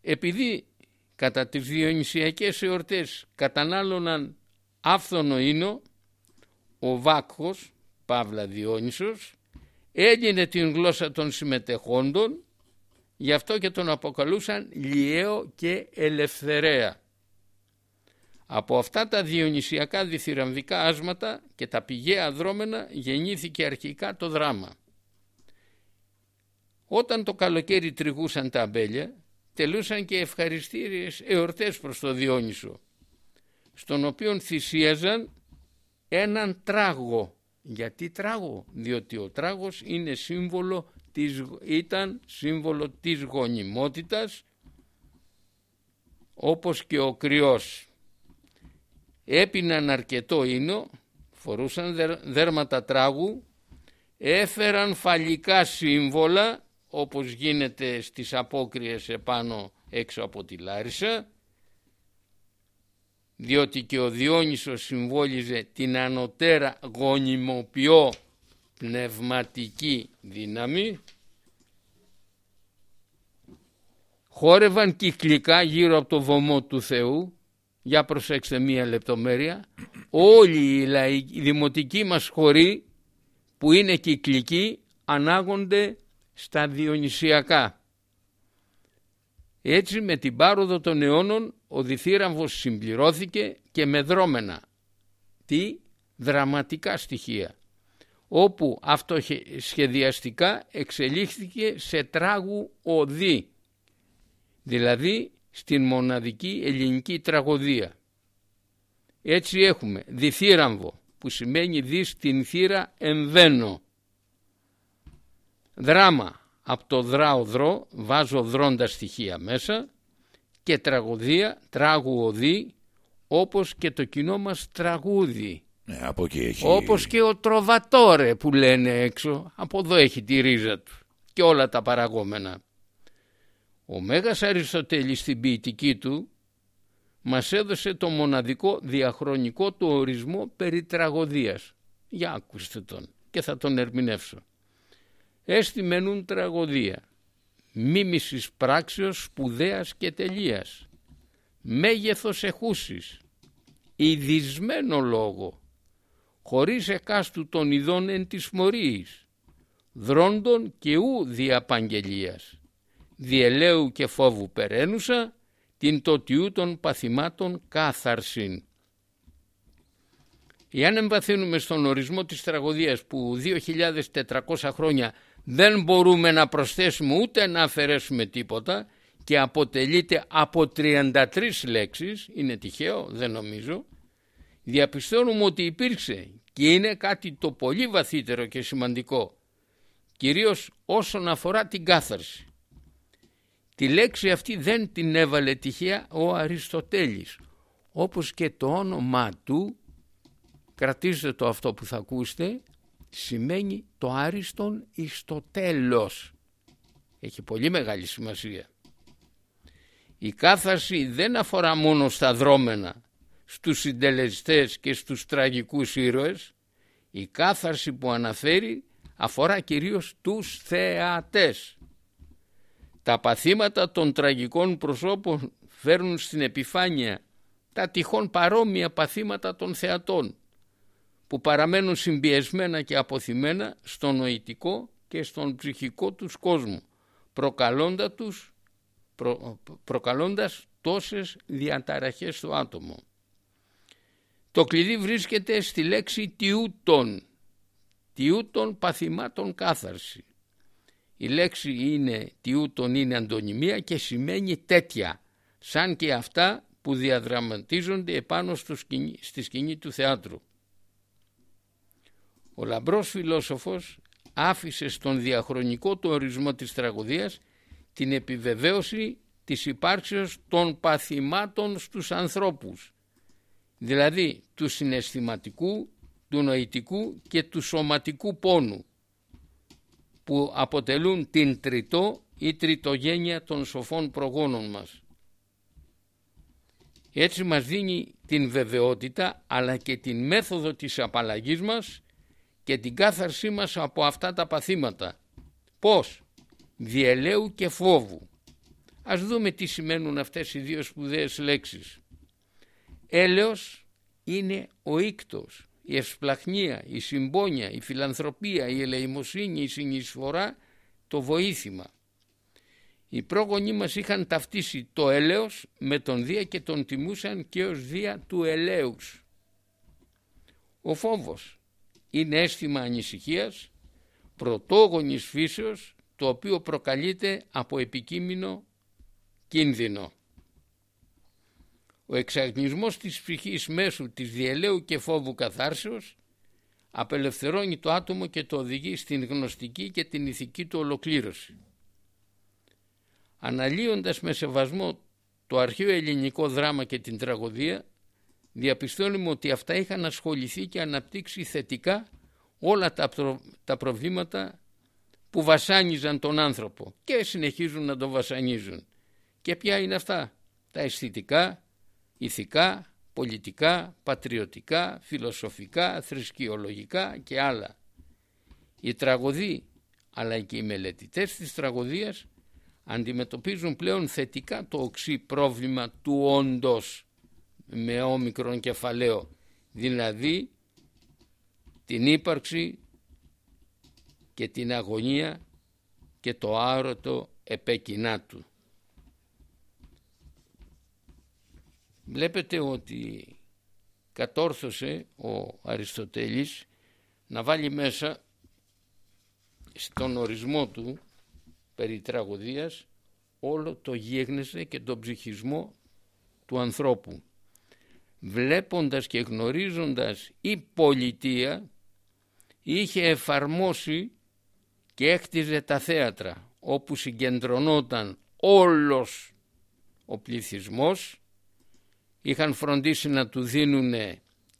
Επειδή κατά τις διονυσιακές εορτές κατανάλωναν άφθονο ίνο, ο Βάκχος, Παύλα Διόνυσος, έγινε την γλώσσα των συμμετεχόντων, γι' αυτό και τον αποκαλούσαν Λιαίο και Ελευθερέα. Από αυτά τα διονυσιακά διθυραμβικά άσματα και τα πηγαία δρόμενα γεννήθηκε αρχικά το δράμα. Όταν το καλοκαίρι τριγούσαν τα αμπέλια, τελούσαν και ευχαριστήριες εορτές προς το Διόνυσο, στον οποίο θυσίαζαν έναν τράγο. Γιατί τράγο, διότι ο τράγος είναι σύμβολο της, ήταν σύμβολο της γονιμότητας, όπως και ο κρυός έπιναν αρκετό ίνο, φορούσαν δέρματα τράγου, έφεραν φαλικά σύμβολα όπως γίνεται στις απόκριες επάνω έξω από τη Λάρισα διότι και ο Διόνυσος συμβόλιζε την ανωτέρα γονιμοποιό πνευματική δύναμη. Χόρευαν κυκλικά γύρω από το βωμό του Θεού. Για προσέξτε μία λεπτομέρεια, όλοι οι, λαϊκοί, οι δημοτικοί μας χωροί που είναι κυκλικοί ανάγονται στα διονυσιακά. Έτσι με την πάροδο των αιώνων ο διθύραμβος συμπληρώθηκε και με δρόμενα. Τι; Δραματικά στοιχεία όπου αυτοσχεδιαστικά εξελίχθηκε σε τράγου οδή δηλαδή στην μοναδική ελληνική τραγωδία. Έτσι έχουμε διθύραμβο που σημαίνει δι στην θύρα εμβαίνω. Δράμα από το δράω δρό, βάζω δρόντα στοιχεία μέσα και τραγωδία, τράγου οδή, όπως και το κοινό μας τραγούδι. Ναι, από εκεί έχει... Όπως και ο τροβατόρε που λένε έξω, από εδώ έχει τη ρίζα του και όλα τα παραγόμενα. Ο Μέγας Αριστοτέλης στην ποιητική του μας έδωσε το μοναδικό διαχρονικό του ορισμό περί τραγωδίας. Για ακούστε τον και θα τον ερμηνεύσω. Έστι μενούν τραγωδία, μίμησης πράξεως σπουδαίας και τελείας, μέγεθος εχούσης, ειδισμένο λόγο, χωρίς εκάστου των ειδών εν της μορίης, δρόντων και ου διαπαγγελίας. Διελαίου και φόβου περαίνουσα, την τοτιού των παθημάτων κάθαρσιν. Εάν εμβαθύνουμε στον ορισμό της τραγωδίας που 2.400 χρόνια δεν μπορούμε να προσθέσουμε ούτε να αφαιρέσουμε τίποτα και αποτελείται από 33 λέξεις, είναι τυχαίο δεν νομίζω, διαπιστώνουμε ότι υπήρξε και είναι κάτι το πολύ βαθύτερο και σημαντικό, κυρίως όσον αφορά την κάθαρση. Τη λέξη αυτή δεν την έβαλε τυχαία ο Αριστοτέλης. Όπως και το όνομα του, κρατήστε το αυτό που θα ακούσετε, σημαίνει το άριστον εις το τέλος. Έχει πολύ μεγάλη σημασία. Η κάθαρση δεν αφορά μόνο στα δρόμενα, στους συντελεστές και στους τραγικούς ήρωες. Η κάθαρση που αναφέρει αφορά κυρίως τους θεατές. Τα παθήματα των τραγικών προσώπων φέρνουν στην επιφάνεια τα τυχόν παρόμοια παθήματα των θεατών που παραμένουν συμπιεσμένα και αποθυμένα στο νοητικό και στον ψυχικό τους κόσμο προκαλώντα τους, προ, προκαλώντας τόσες διαταραχές στο άτομο. Το κλειδί βρίσκεται στη λέξη τιούτων, τιούτων παθημάτων κάθαρση. Η λέξη είναι τιούτων είναι αντωνυμία και σημαίνει τέτοια, σαν και αυτά που διαδραματίζονται επάνω στο σκηνή, στη σκηνή του θεάτρου. Ο λαμπρός φιλόσοφος άφησε στον διαχρονικό του ορισμό της τραγωδίας την επιβεβαίωση της υπάρξεως των παθημάτων στους ανθρώπους, δηλαδή του συναισθηματικού, του νοητικού και του σωματικού πόνου, που αποτελούν την τριτό ή τριτογένεια των σοφών προγόνων μας. Έτσι μας δίνει την βεβαιότητα αλλά και την μέθοδο της απαλλαγής μας και την κάθαρσή μας από αυτά τα παθήματα. Πώς; Διελαίου και φόβου. Ας δούμε τι σημαίνουν αυτές οι δύο σπουδαίες λέξεις. Έλεος είναι ο ίκτος, η ευσπλαχνία, η συμπόνια, η φιλανθρωπία, η ελεημοσύνη, η συνεισφορά, το βοήθημα. Οι πρόγονοί μας είχαν ταυτίσει το έλεος με τον Δία και τον τιμούσαν και ως Δία του ελέους. Ο φόβος είναι αίσθημα ανησυχίας πρωτόγονης φύσεως το οποίο προκαλείται από επικείμενο κίνδυνο. Ο εξαγνισμός της ψυχής μέσω της διελαίου και φόβου καθάρσεως απελευθερώνει το άτομο και το οδηγεί στην γνωστική και την ηθική του ολοκλήρωση. Αναλύοντας με σεβασμό το αρχαίο ελληνικό δράμα και την τραγωδία διαπιστώνουμε ότι αυτά είχαν ασχοληθεί και αναπτύξει θετικά όλα τα, τα προβλήματα που βασάνιζαν τον άνθρωπο και συνεχίζουν να τον βασανίζουν. Και ποια είναι αυτά, τα αισθητικά, ηθικά, πολιτικά, πατριωτικά, φιλοσοφικά, θρησκειολογικά και άλλα. Οι τραγωδοί αλλά και οι μελετητές της τραγωδίας αντιμετωπίζουν πλέον θετικά το οξύ πρόβλημα του όντος με όμικρον κεφαλαίο, δηλαδή την ύπαρξη και την αγωνία και το άρωτο επέκεινά του. Βλέπετε ότι κατόρθωσε ο Αριστοτέλης να βάλει μέσα στον ορισμό του περί τραγωδίας όλο το γίγνεσθε και τον ψυχισμό του ανθρώπου βλέποντας και γνωρίζοντας η πολιτεία είχε εφαρμόσει και έκτιζε τα θέατρα όπου συγκεντρωνόταν όλος ο πληθυσμός είχαν φροντίσει να του δίνουν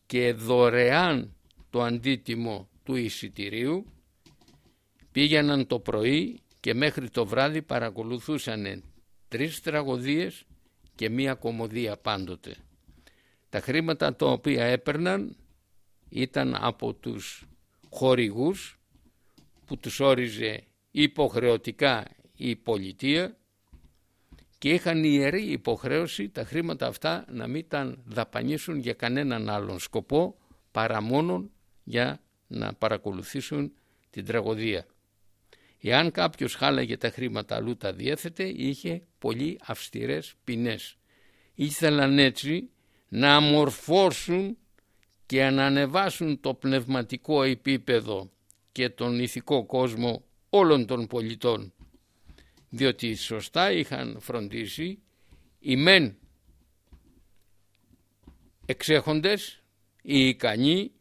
και δωρεάν το αντίτιμο του εισιτηρίου πήγαιναν το πρωί και μέχρι το βράδυ παρακολουθούσαν τρεις τραγωδίες και μία κομμωδία πάντοτε. Τα χρήματα τα οποία έπαιρναν ήταν από τους χορηγούς που τους όριζε υποχρεωτικά η πολιτεία και είχαν ιερή υποχρέωση τα χρήματα αυτά να μην τα δαπανίσουν για κανέναν άλλον σκοπό παρά μόνον για να παρακολουθήσουν την τραγωδία. Εάν κάποιος χάλαγε τα χρήματα αλλού τα διέθετε είχε πολύ αυστηρές ποινές. Ήθελαν έτσι να αμορφώσουν και να ανεβάσουν το πνευματικό επίπεδο και τον ηθικό κόσμο όλων των πολιτών. Διότι σωστά είχαν φροντίσει οι μεν εξέχοντες, οι ικανοί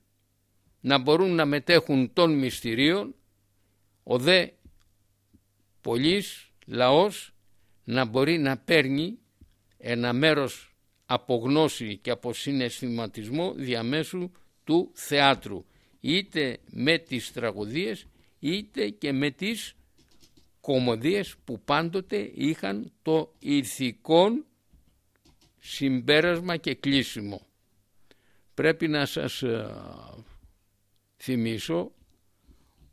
να μπορούν να μετέχουν των μυστηρίων ο δε πολλής λαός να μπορεί να παίρνει ένα μέρος από γνώση και από συναισθηματισμό διαμέσου του θεάτρου είτε με τις τραγωδίες είτε και με τις κομμωδίες που πάντοτε είχαν το ηθικό συμπέρασμα και κλείσιμο. Πρέπει να σας ε, θυμίσω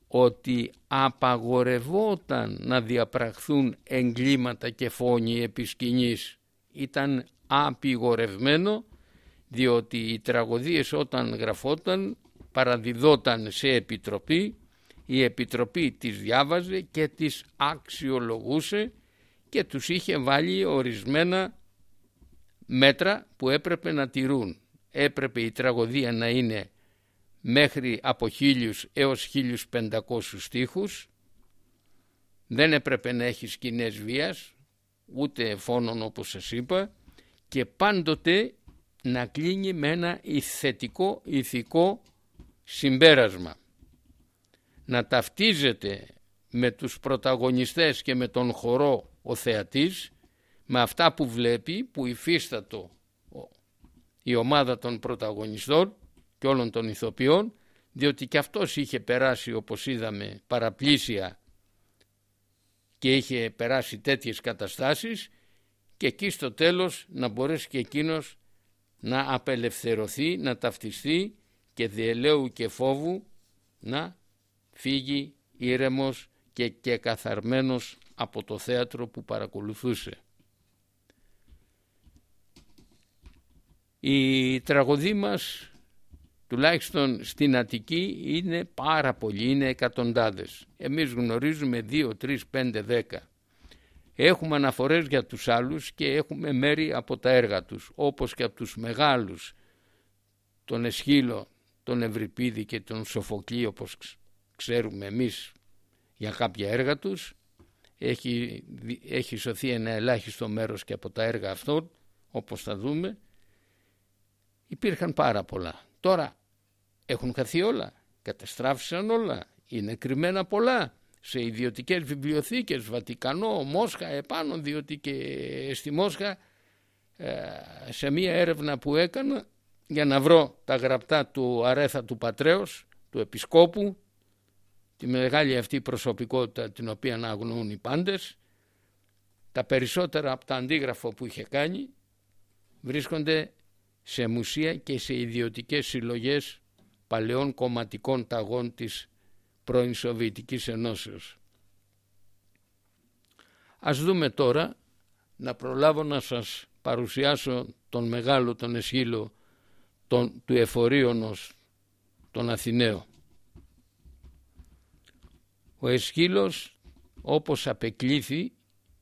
ότι απαγορευόταν να διαπραχθούν εγκλήματα και φόνοι επί σκηνής. Ήταν απειγορευμένο διότι οι τραγωδίες όταν γραφόταν παραδιδόταν σε επιτροπή η επιτροπή τις διάβαζε και τις αξιολογούσε και τους είχε βάλει ορισμένα μέτρα που έπρεπε να τηρούν. Έπρεπε η τραγωδία να είναι μέχρι από χίλιους έως χίλιους πεντακόσους στίχους. Δεν έπρεπε να έχεις σκηνές βίας, ούτε φόνων όπως σας είπα και πάντοτε να κλείνει με ένα θετικό ηθικό συμπέρασμα. Να ταυτίζεται με τους πρωταγωνιστές και με τον χορό ο θεατής με αυτά που βλέπει, που υφίστατο η ομάδα των πρωταγωνιστών και όλων των ηθοποιών διότι και αυτός είχε περάσει όπως είδαμε παραπλήσια και είχε περάσει τέτοιες καταστάσεις και εκεί στο τέλος να μπορέσει και εκείνος να απελευθερωθεί, να ταυτιστεί και διελαίου και φόβου να φύγει ήρεμος και, και καθαρμένος από το θέατρο που παρακολουθούσε. Η τραγωδή μας τουλάχιστον στην Αττική είναι πάρα πολλοί, είναι εκατοντάδες. Εμείς γνωρίζουμε δύο, τρεις, πέντε, δέκα. Έχουμε αναφορές για τους άλλους και έχουμε μέρη από τα έργα τους, όπως και από τους μεγάλους, τον Εσχύλο, τον Ευρυπίδη και τον Σοφοκλή, όπως ξέρουμε εμείς για κάποια έργα τους. Έχει, έχει σωθεί ένα ελάχιστο μέρος και από τα έργα αυτών, όπως θα δούμε. Υπήρχαν πάρα πολλά. Τώρα έχουν χαθεί όλα, καταστράφησαν όλα, είναι κρυμμένα πολλά σε ιδιωτικές βιβλιοθήκες, Βατικανό, Μόσχα επάνω, διότι και στη Μόσχα ε, σε μία έρευνα που έκανα για να βρω τα γραπτά του Αρέθα του Πατρέως, του Επισκόπου, τη μεγάλη αυτή προσωπικότητα την οποία να αγνοούν οι πάντες, τα περισσότερα από τα αντίγραφα που είχε κάνει βρίσκονται σε μουσεία και σε ιδιωτικές συλλογές παλαιών κομματικών ταγών της πρώην Σοβιετικής Ενώσεως. Ας δούμε τώρα να προλάβω να σας παρουσιάσω τον μεγάλο τον εσχύλο τον, του εφορίωνος τον Αθηναίο. Ο εσχύλος όπως απεκλήθη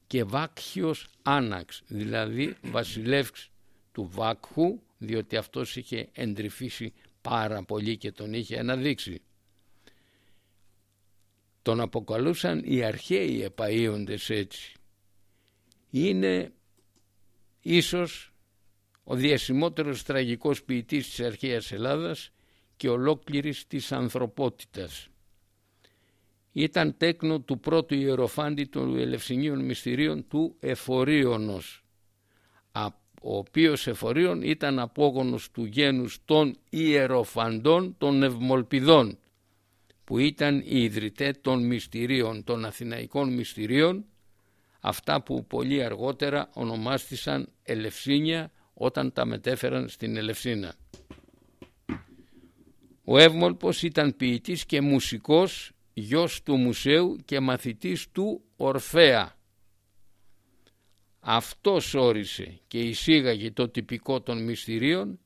και βάκχιος άναξ, δηλαδή βασιλεύς του Βάκχου, διότι αυτός είχε εντρυφήσει πάρα πολύ και τον είχε αναδείξει. Τον αποκαλούσαν οι αρχαίοι επαΐοντες έτσι. Είναι ίσως ο διασημότερος τραγικός ποιητής της αρχαίας Ελλάδας και ολόκληρης της ανθρωπότητας. Ήταν τέκνο του πρώτου ιεροφάντη των Ελευσινίων Μυστηρίων του Εφορίωνος, ο οποίος Εφορίων ήταν απόγονος του γένους των ιεροφαντών των Ευμολπιδών, που ήταν οι ιδρυτέ των μυστηρίων, των Αθηναϊκών μυστηρίων, αυτά που πολύ αργότερα ονομάστησαν Ελευσίνια όταν τα μετέφεραν στην Ελευσίνα. Ο Εύμολπος ήταν ποιητής και μουσικός, γιος του Μουσείου και μαθητής του Ορφέα. Αυτός όρισε και εισήγαγε το τυπικό των μυστηρίων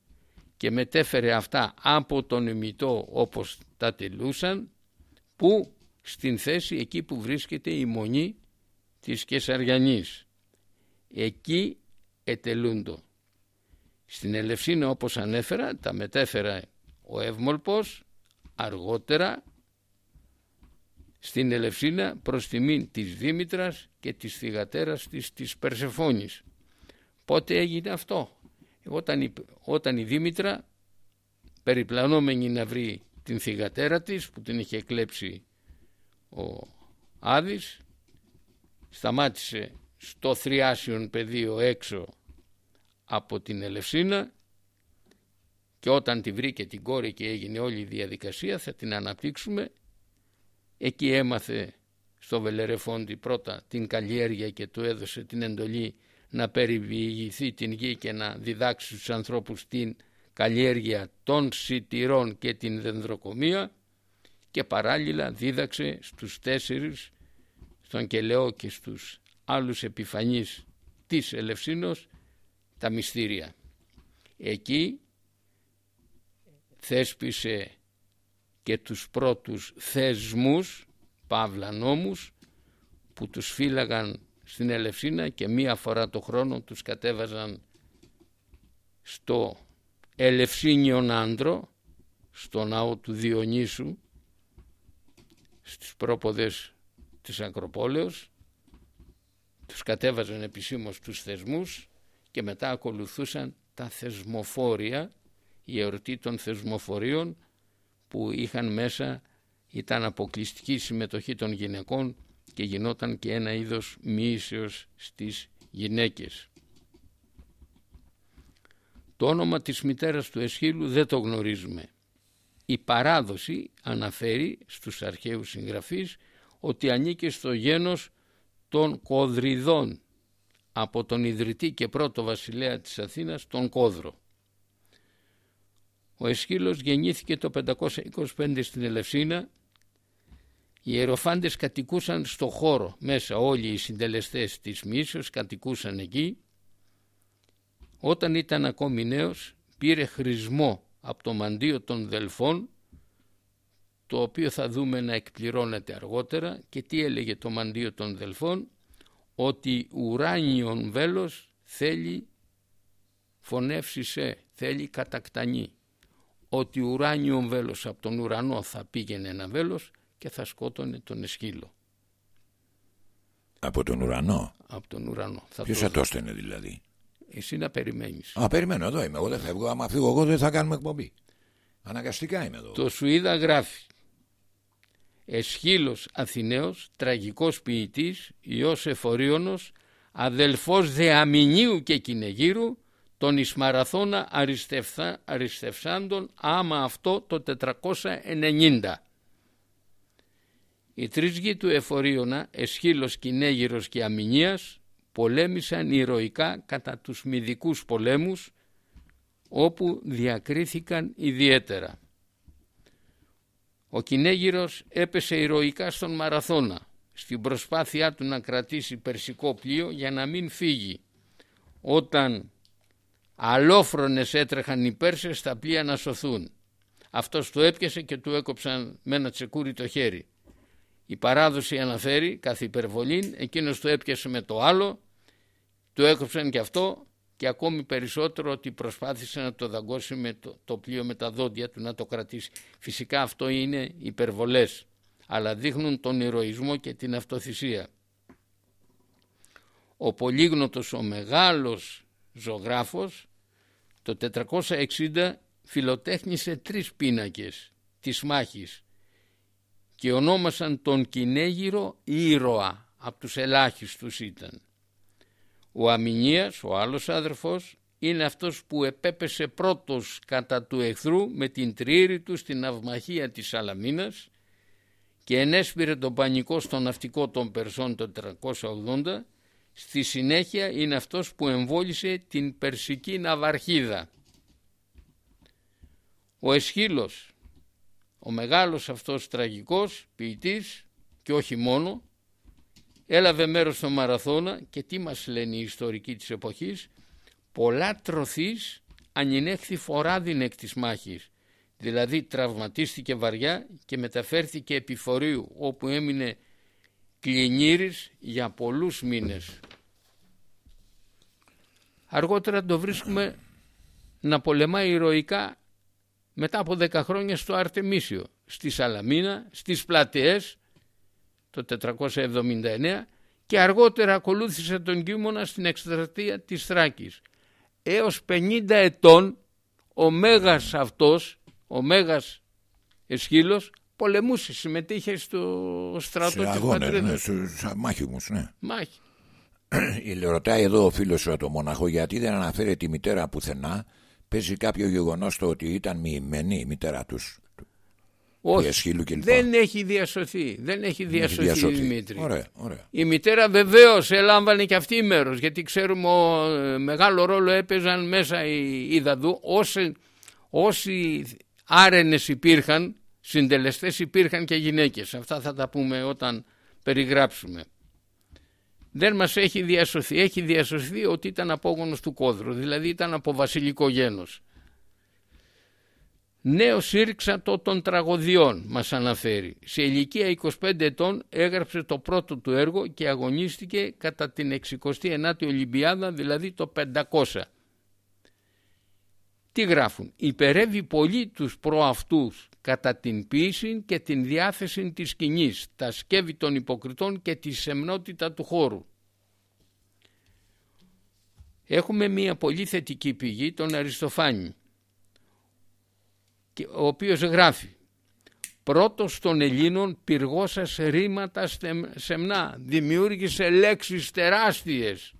και μετέφερε αυτά από τον ημιτό όπως τα τελούσαν που στην θέση εκεί που βρίσκεται η μονή της Κεσαριανής. Εκεί ετελούντο. Στην Ελευσίνα όπως ανέφερα τα μετέφερα ο Εύμολπος αργότερα στην Ελευσίνα προς τιμήν της Δήμητρας και της θυγατέρας της, της Περσεφόνης. Πότε έγινε αυτό; Όταν η, όταν η Δήμητρα περιπλανόμενη να βρει την θυγατέρα της που την είχε κλέψει ο Άδης σταμάτησε στο θριάσιον πεδίο έξω από την Ελευσίνα και όταν τη βρήκε την κόρη και έγινε όλη η διαδικασία θα την αναπτύξουμε. Εκεί έμαθε στο Βελερεφόντι πρώτα την καλλιέργεια και του έδωσε την εντολή να περιβηγηθεί την γη και να διδάξει στους ανθρώπους την καλλιέργεια των σιτηρών και την δενδροκομεία και παράλληλα δίδαξε στους τέσσερις, στον Κελαιό και στους άλλους επιφανείς της Ελευσίνος τα μυστήρια. Εκεί θέσπισε και τους πρώτους θεσμούς, παύλα νόμους, που τους φύλαγαν στην Ελευσίνα και μία φορά το χρόνο τους κατέβαζαν στο Ελευσίνιον Άντρο, στο ναό του Διονύσου, στις πρόποδες της Ακροπόλεως, τους κατέβαζαν επισήμως τους θεσμούς και μετά ακολουθούσαν τα θεσμοφόρια, η εορτή των θεσμοφορίων που είχαν μέσα ήταν αποκλειστική συμμετοχή των γυναικών και γινόταν και ένα είδος μίσεως στις γυναίκες. Το όνομα της μητέρας του Εσχύλου δεν το γνωρίζουμε. Η παράδοση αναφέρει στους αρχαίους συγγραφείς ότι ανήκε στο γένος των Κοδριδών από τον ιδρυτή και πρώτο βασιλέα της Αθήνας, τον Κόδρο. Ο Εσχύλος γεννήθηκε το 525 στην Ελευσίνα. Οι ιεροφάντες κατοικούσαν στο χώρο μέσα όλοι οι συντελεστές της Μίσεως κατοικούσαν εκεί. Όταν ήταν ακόμη νέος πήρε χρησμό από το μαντίο των Δελφών το οποίο θα δούμε να εκπληρώνεται αργότερα και τι έλεγε το μαντίο των Δελφών; Ότι ουράνιον βέλος θέλει φωνεύσει θέλει κατακτανή ότι ουράνιον βέλος από τον ουρανό θα πήγαινε ένα βέλος και θα σκότωνε τον Εσχύλο. Από τον ουρανό; Από τον ουρανό. Ποιος θα το έστενε δηλαδή; Εσύ να περιμένεις. Α, περιμένω, εδώ είμαι. Εγώ δεν φεύγω. Άμα φύγω εγώ δεν θα κάνουμε εκπομπή. Αναγκαστικά είμαι εδώ. Το Σουίδα γράφει Εσχύλος Αθηναίος, τραγικός ποιητής, Υιός Εφορίωνος, αδελφός Δεαμηνίου και Κυνεγύρου, τον Ισμαραθώνα αριστευσα, αριστευσάντων άμα αυτό το 490. Οι τρεις γη του Εφορίωνα, Εσχύλος, Κυνέγυρος και Αμηνίας, πολέμησαν ηρωικά κατά τους μυδικούς πολέμους, όπου διακρίθηκαν ιδιαίτερα. Ο Κινέγυρος έπεσε ηρωικά στον Μαραθώνα στην προσπάθειά του να κρατήσει περσικό πλοίο για να μην φύγει. Όταν αλόφρονες έτρεχαν οι Πέρσες στα πλοία να σωθούν. Αυτός το έπιασε και του έκοψαν με ένα τσεκούρι το χέρι. Η παράδοση αναφέρει καθ' υπερβολήν, εκείνος το έπιασε με το άλλο, του έκοψαν και αυτό και ακόμη περισσότερο ότι προσπάθησε να το δαγκώσει με το, το πλοίο με τα δόντια του να το κρατήσει. Φυσικά αυτό είναι υπερβολές, αλλά δείχνουν τον ηρωισμό και την αυτοθυσία. Ο πολύγνωτος, ο μεγάλος ζωγράφος, το 460 φιλοτέχνησε τρεις πίνακες της μάχης και ονόμασαν τον Κινέγυρο ήρωα, από τους ελάχιστους ήταν. Ο Αμηνίας, ο άλλος άδερφος, είναι αυτός που επέπεσε πρώτος κατά του εχθρού με την τρίρη του στην αυμαχία της Σαλαμίνας και ενέσπηρε τον πανικό στο ναυτικό των Περσών το 480 στη συνέχεια είναι αυτός που εμβόλισε την Περσική Ναυαρχίδα. Ο Εσχύλος, ο μεγάλος αυτός τραγικός ποιητής και όχι μόνο, έλαβε μέρος στο Μαραθώνα και τι μας λένε οι ιστορικοί της εποχής; Πολλά τροθείς ανηνέχθη φοράδιν εκ της μάχης δηλαδή τραυματίστηκε βαριά και μεταφέρθηκε επιφορίου όπου έμεινε κλινήρης για πολλούς μήνες. Αργότερα το βρίσκουμε να πολεμάει ηρωικά μετά από 10 χρόνια στο Αρτεμίσιο, στη Σαλαμίνα, στις πλατείες το 479 και αργότερα ακολούθησε τον Κίμωνα στην εκστρατεία της Θράκης. Έως 50 ετών ο Μέγας αυτός, ο Μέγας Εσχύλος, πολεμούσε, συμμετείχε στο στρατό σε της αγώνες, πατρίδας. ναι, σε, σε μάχημους, ναι. Μάχη. ρωτάει εδώ ο φίλος σου το μοναχό γιατί δεν αναφέρει τη μητέρα πουθενά παίζει κάποιο γεγονός το ότι ήταν μοιημένη η μητέρα τους Όχι, Εσχύλου κλπ. δεν έχει διασωθεί. Δεν έχει διασωθεί, διασωθεί. Δημήτρη. Ωραία, ωραία. Η μητέρα βεβαίως έλαμβανε και αυτή μέρος γιατί ξέρουμε ο, ε, μεγάλο ρόλο έπαιζαν μέσα οι, οι δαδού όσοι, όσοι άρενες υπήρχαν, συντελεστές υπήρχαν και γυναίκες. Αυτά θα τα πούμε όταν περιγράψουμε. Δεν μας έχει διασωθεί. Έχει διασωθεί ότι ήταν απόγονος του κόδρου, δηλαδή ήταν από βασιλικό γένος. Νέος σύρξατο των τραγωδιών μας αναφέρει. Σε ηλικία 25 ετών έγραψε το πρώτο του έργο και αγωνίστηκε κατά την 69η Ολυμπιάδα, δηλαδή το 500. Τι γράφουν; Υπερεύει πολύ τους προαυτούς κατά την ποίηση και την διάθεση της σκηνής, τα σκεύη των υποκριτών και τη σεμνότητα του χώρου. Έχουμε μία πολύ θετική πηγή, τον Αριστοφάνη, και- ο οποίος γράφει «Πρώτος των Ελλήνων πυργώσας ρήματα στεμ- σεμνά, δημιούργησε λέξεις τεράστιες,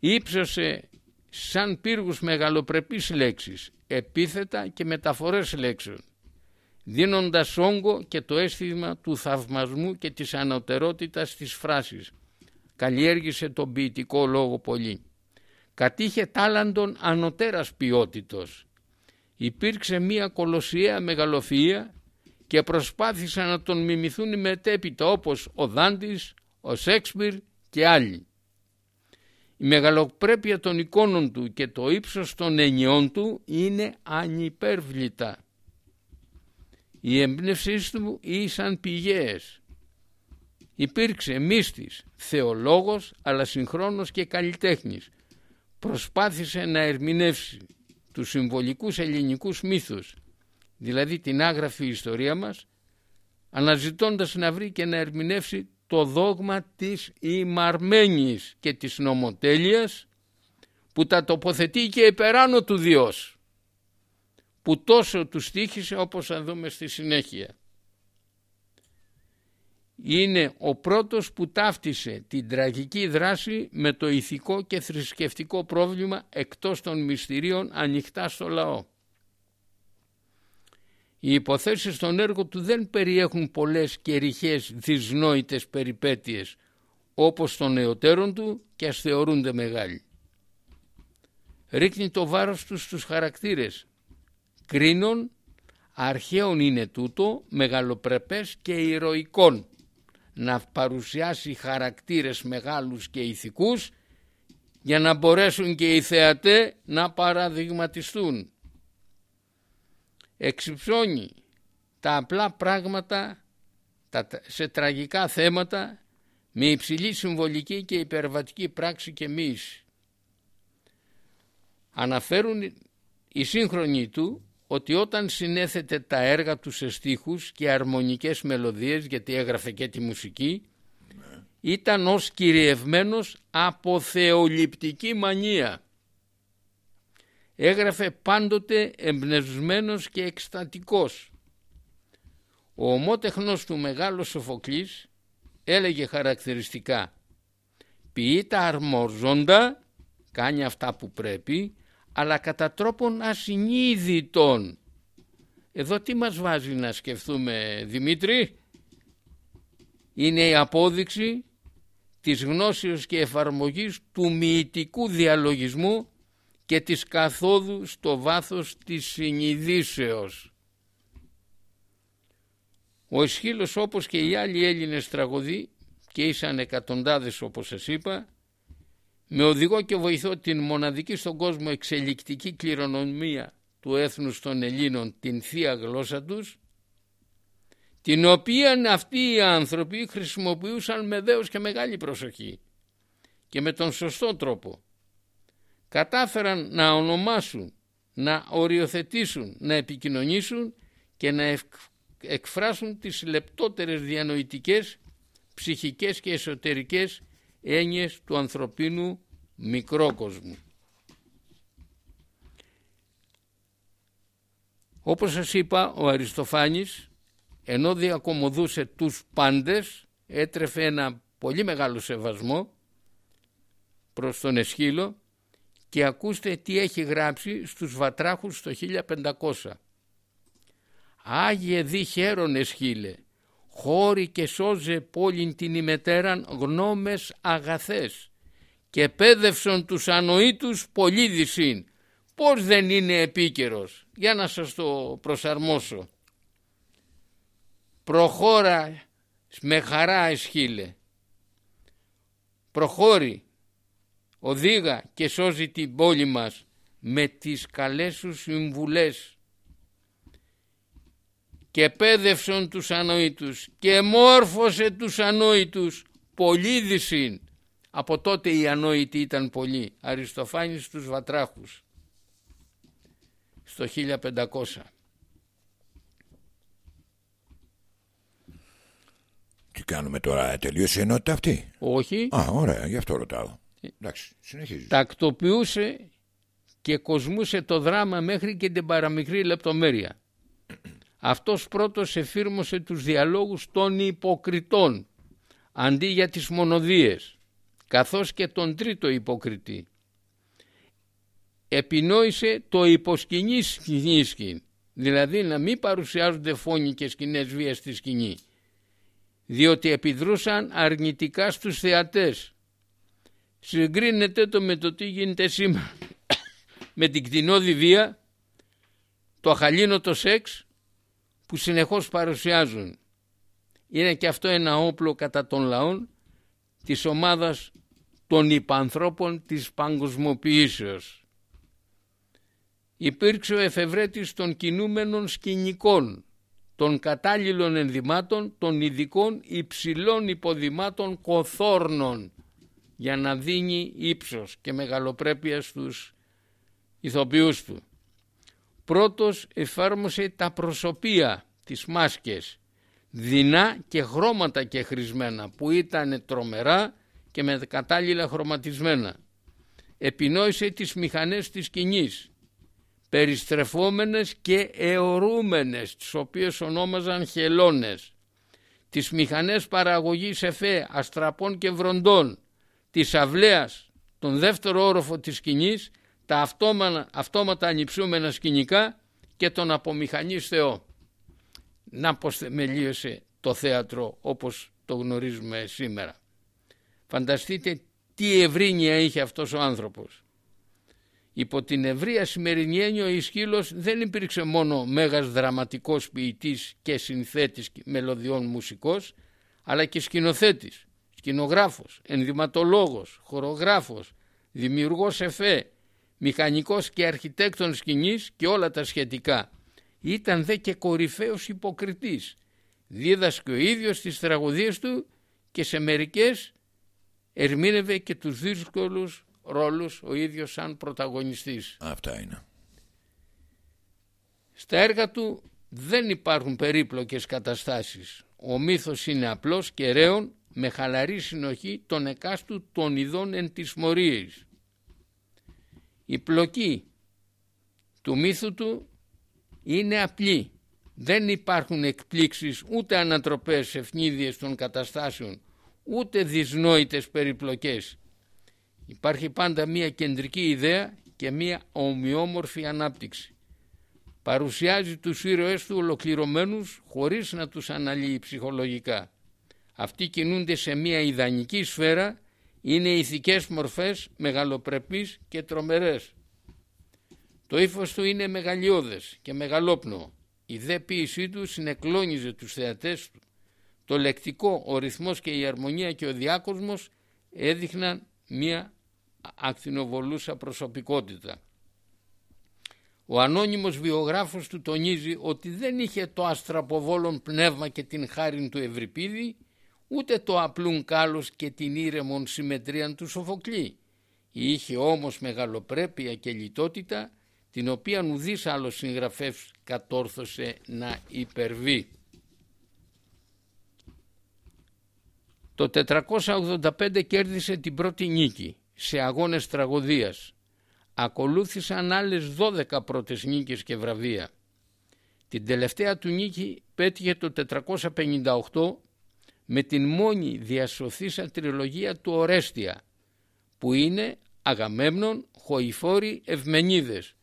ύψωσε σαν πύργους μεγαλοπρεπείς λέξεις, επίθετα και μεταφορές λέξεων, δίνοντας όγκο και το αίσθημα του θαυμασμού και της ανωτερότητας της φράσης. Καλλιέργησε τον ποιητικό λόγο πολύ. Κατήχε τάλαντον ανωτέρας ποιότητος. Υπήρξε μία κολοσιαία μεγαλοφυΐα και προσπάθησαν να τον μιμηθούν οι μετέπειτα όπως ο Δάντης, ο Σέξπιρ και άλλοι. Η μεγαλοπρέπεια των εικόνων του και το ύψος των ενιών του είναι ανυπέρβλητα. Οι εμπνεύσεις του ήσαν πηγαίες. Υπήρξε μύστης, θεολόγος αλλά συγχρόνως και καλλιτέχνης. Προσπάθησε να ερμηνεύσει τους συμβολικούς ελληνικούς μύθους, δηλαδή την άγραφη ιστορία μας, αναζητώντας να βρει και να ερμηνεύσει το δόγμα της ημαρμένης και της νομοτέλειας που τα τοποθετεί και υπεράνω του Διός που τόσο τους στήχησε όπως θα δούμε στη συνέχεια. Είναι ο πρώτος που ταύτισε την τραγική δράση με το ηθικό και θρησκευτικό πρόβλημα εκτός των μυστηρίων ανοιχτά στο λαό. Οι υποθέσεις στον έργο του δεν περιέχουν πολλές και ρηχές δυσνόητες περιπέτειες όπως των νεωτέρων του και ας θεωρούνται μεγάλοι. Ρίχνει το βάρος τους στους χαρακτήρες. Κρίνων, αρχαίων είναι τούτο, μεγαλοπρεπές και ηρωικών. Να παρουσιάσει χαρακτήρες μεγάλους και ηθικούς για να μπορέσουν και οι θεατέ να παραδειγματιστούν εξυψώνει τα απλά πράγματα τα, σε τραγικά θέματα με υψηλή συμβολική και υπερβατική πράξη και μοίηση. Αναφέρουν οι σύγχρονοι του ότι όταν συνέθετε τα έργα του σε στίχους και αρμονικές μελωδίες γιατί έγραφε και τη μουσική ήταν ως κυριευμένος από θεολειπτική μανία έγραφε πάντοτε εμπνευσμένος και εκστατικός. Ο ομότεχνος του Μεγάλος Σοφοκλής έλεγε χαρακτηριστικά «Ποιεί τα αρμοζόντα, κάνει αυτά που πρέπει, αλλά κατά τρόπον ασυνείδητον». Εδώ τι μας βάζει να σκεφτούμε Δημήτρη; Είναι η απόδειξη της γνώσεως και εφαρμογής του μυητικού διαλογισμού και της καθόδου στο βάθος της συνειδήσεως. Ο Εσχύλος όπως και οι άλλοι Έλληνες τραγωδοί και ήσαν εκατοντάδες όπως σας είπα με οδηγό και βοηθό την μοναδική στον κόσμο εξελικτική κληρονομία του έθνους των Ελλήνων την θεία γλώσσα τους την οποία αυτοί οι άνθρωποι χρησιμοποιούσαν με δέος και μεγάλη προσοχή και με τον σωστό τρόπο. Κατάφεραν να ονομάσουν, να οριοθετήσουν, να επικοινωνήσουν και να εκφράσουν τις λεπτότερες διανοητικές, ψυχικές και εσωτερικές έννοιες του ανθρωπίνου μικρόκοσμου. Όπως σας είπα, ο Αριστοφάνης, ενώ διακομωδούσε τους πάντες, έτρεφε ένα πολύ μεγάλο σεβασμό προς τον Εσχύλο και ακούστε τι έχει γράψει στους Βατράχους το 1500. Άγιε δι χαίρον Εσχύλε, χώρη και σώζε πόλην την ημετέραν γνώμες αγαθές και πέδευσον τους ανοήτους πολύ δυσύν. Πώς δεν είναι επίκαιρος, για να σας το προσαρμόσω. Προχώρα με χαρά εσχύλε. Προχώρη, οδήγα και σώζει την πόλη μας με τις καλές σου συμβουλές και πέδευσον τους ανόητους και μόρφωσε τους ανόητους πολύ δυσύν. Από τότε οι ανόητοι ήταν πολλοί. Αριστοφάνης στους Βατράχους στο 1500. Τι κάνουμε τώρα, τελείωσε η ενότητα αυτή; Όχι, Α, ωραία, γι' αυτό ρωτάω. Εντάξει, συνεχίζεις. τακτοποιούσε και κοσμούσε το δράμα μέχρι και την παραμικρή λεπτομέρεια. Αυτός πρώτος εφήρμοσε τους διαλόγους των υποκριτών αντί για τις μονοδίες καθώς και τον τρίτο υποκριτή. Επινόησε το υποσκηνή σκηνίσκην δηλαδή να μην παρουσιάζονται φόνοι και σκηνές βίας στη σκηνή διότι επιδρούσαν αρνητικά στους θεατές. Συγκρίνεται το με το τι γίνεται σήμερα [coughs] με την κτηνόδη βία, το αχαλήνοτο σεξ που συνεχώς παρουσιάζουν. Είναι και αυτό ένα όπλο κατά των λαών της ομάδας των υπανθρώπων της παγκοσμοποιήσεως. Υπήρξε ο εφευρέτης των κινούμενων σκηνικών, των κατάλληλων ενδυμάτων, των ειδικών υψηλών υποδημάτων κοθόρνων για να δίνει ύψος και μεγαλοπρέπειας στους ηθοποιούς του. Πρώτος εφάρμοσε τα προσωπία, τις μάσκες, δεινά και χρώματα και χρησμένα που ήταν τρομερά και με κατάλληλα χρωματισμένα. Επινόησε τις μηχανές της σκηνής, περιστρεφόμενες και αιωρούμενες, τις οποίες ονόμαζαν χελώνες, τις μηχανές παραγωγής εφέ, αστραπών και βροντών, της αυλαίας, τον δεύτερο όροφο της σκηνής, τα αυτόματα, αυτόματα ανυψούμενα σκηνικά και τον απομηχανής Θεό. Να πως θεμελίωσε το θέατρο όπως το γνωρίζουμε σήμερα. Φανταστείτε τι ευρύνεια είχε αυτός ο άνθρωπος. Υπό την ευρεία σημερινή έννοια ο Ισχύλος δεν υπήρξε μόνο μέγας δραματικός ποιητής και συνθέτης μελωδιών μουσικός, αλλά και σκηνοθέτης, σκηνογράφος, ενδυματολόγος, χορογράφος, δημιουργός εφέ, μηχανικός και αρχιτέκτον σκηνής και όλα τα σχετικά. Ήταν δε και κορυφαίος υποκριτής. Δίδασκε ο ίδιος τις τραγωδίες του και σε μερικές ερμήνευε και τους δύσκολους ρόλους ο ίδιος σαν πρωταγωνιστής. Αυτά είναι. Στα έργα του δεν υπάρχουν περίπλοκες καταστάσεις. Ο μύθος είναι απλός και ρέων με χαλαρή συνοχή των εκάστου των ειδών εν της μορίας. Η πλοκή του μύθου του είναι απλή. Δεν υπάρχουν εκπλήξεις ούτε ανατροπές ευνίδιες των καταστάσεων ούτε δυσνόητες περιπλοκές. Υπάρχει πάντα μία κεντρική ιδέα και μία ομοιόμορφη ανάπτυξη. Παρουσιάζει τους ήρωες του ολοκληρωμένους χωρίς να τους αναλύει ψυχολογικά. Αυτοί κινούνται σε μία ιδανική σφαίρα, είναι ηθικές μορφές, μεγαλοπρεπείς και τρομερές. Το ύφος του είναι μεγαλειώδες και μεγαλόπνοο. Η δε ποίησή του συνεκλώνιζε τους θεατές του. Το λεκτικό, ο ρυθμός και η αρμονία και ο διάκοσμος έδειχναν μία ακτινοβολούσα προσωπικότητα. Ο ανώνυμος βιογράφος του τονίζει ότι δεν είχε το αστραποβόλον πνεύμα και την χάριν του Ευρυπίδη, ούτε το απλούν κάλος και την ήρεμον συμμετρίαν του Σοφοκλή. Είχε όμως μεγαλοπρέπεια και λιτότητα, την οποία ουδής άλλος συγγραφεύς κατόρθωσε να υπερβεί. Το 485 κέρδισε την πρώτη νίκη σε αγώνες τραγωδίας. Ακολούθησαν άλλες 12 πρώτες νίκες και βραβεία. Την τελευταία του νίκη πέτυχε το 458 με την μόνη διασωθήσα τριλογία του Ορέστια που είναι Αγαμέμνων, Χοηφόροι, Ευμενίδες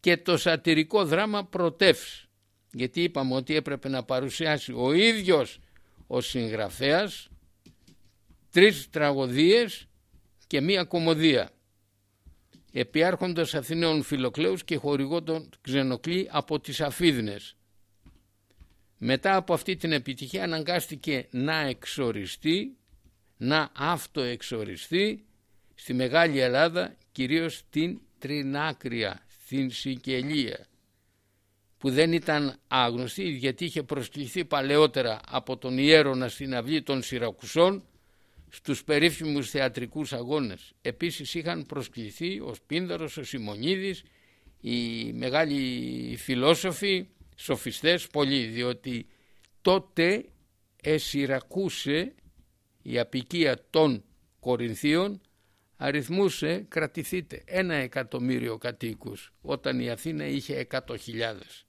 και το σατυρικό δράμα Πρωτεύς γιατί είπαμε ότι έπρεπε να παρουσιάσει ο ίδιος ο συγγραφέας τρεις τραγωδίες και μία κομμωδία επιάρχοντας Αθηναίων Φιλοκλέους και χορηγό τον Ξενοκλή από τις Αφίδνες. Μετά από αυτή την επιτυχία αναγκάστηκε να εξοριστεί, να αυτοεξοριστεί στη Μεγάλη Ελλάδα, κυρίως στην Τρινάκρια, στην Σικελία, που δεν ήταν άγνωστη γιατί είχε προσκληθεί παλαιότερα από τον Ιέρονα στην αυλή των Σιρακουσών στους περίφημους θεατρικούς αγώνες. Επίσης είχαν προσκληθεί ο Σπίνδαρος, ο Σιμονίδης, οι μεγάλοι φιλόσοφοι, σοφιστές πολλοί, διότι τότε εσυρακούσε η απικία των Κορινθίων αριθμούσε, κρατηθείτε, ένα εκατομμύριο κατοίκους όταν η Αθήνα είχε εκατό χιλιάδες.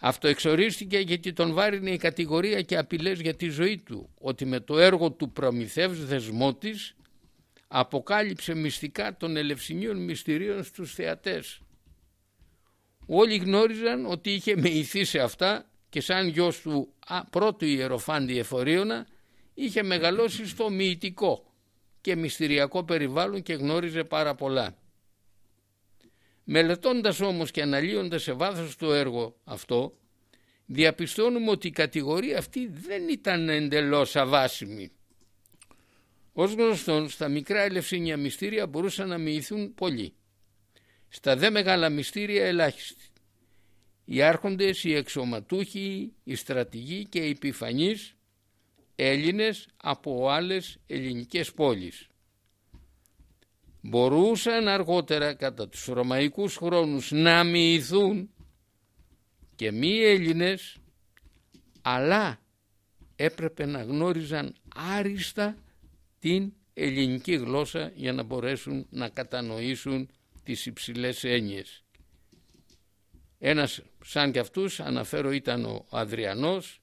Αυτοεξορίστηκε γιατί τον βάρινε η κατηγορία και απειλές για τη ζωή του, ότι με το έργο του προμηθεύς δεσμό της αποκάλυψε μυστικά των ελευσινίων μυστηρίων στους θεατές. Όλοι γνώριζαν ότι είχε μεηθεί σε αυτά και σαν γιος του α, πρώτου ιεροφάντη εφορίωνα είχε μεγαλώσει στο μυητικό και μυστηριακό περιβάλλον και γνώριζε πάρα πολλά. Μελετώντας όμως και αναλύοντας σε βάθος το έργο αυτό, διαπιστώνουμε ότι η κατηγορία αυτή δεν ήταν εντελώς αβάσιμη. Ως γνωστόν, στα μικρά ελευσίνια μυστήρια μπορούσαν να μοιηθούν πολλοί. Στα δε μεγάλα μυστήρια ελάχιστοι. Οι άρχοντες, οι εξωματούχοι, οι στρατηγοί και οι επιφανείς Έλληνες από άλλες ελληνικές πόλεις μπορούσαν αργότερα κατά τους ρωμαϊκούς χρόνους να μοιηθούν και μη Έλληνες αλλά έπρεπε να γνώριζαν άριστα την ελληνική γλώσσα για να μπορέσουν να κατανοήσουν τις υψηλές έννοιες. Ένας σαν και αυτούς αναφέρω ήταν ο Αδριανός,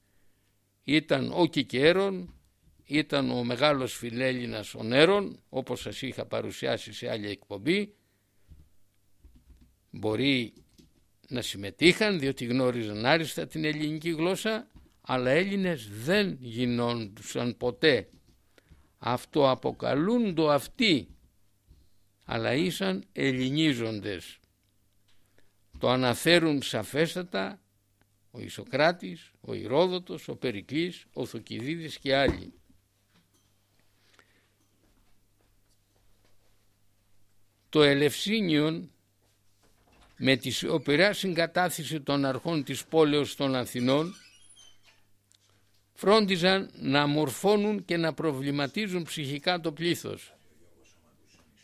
ήταν ο Κικέρον, ήταν ο μεγάλος φιλέλληνας ο Νέρον όπως σας είχα παρουσιάσει σε άλλη εκπομπή μπορεί να συμμετείχαν διότι γνώριζαν άριστα την ελληνική γλώσσα αλλά Έλληνες δεν γινόντουσαν ποτέ αυτό αποκαλούν το αυτοί αλλά ήσαν ελληνίζοντες το αναφέρουν σαφέστατα ο Ισοκράτης, ο Ηρόδοτος, ο Περικλής, ο Θοκυδίδης και άλλοι. το Ελευσίνιον με τη σιωπηρά συγκατάθεση των αρχών της πόλεως των Αθηνών φρόντιζαν να μορφώνουν και να προβληματίζουν ψυχικά το πλήθος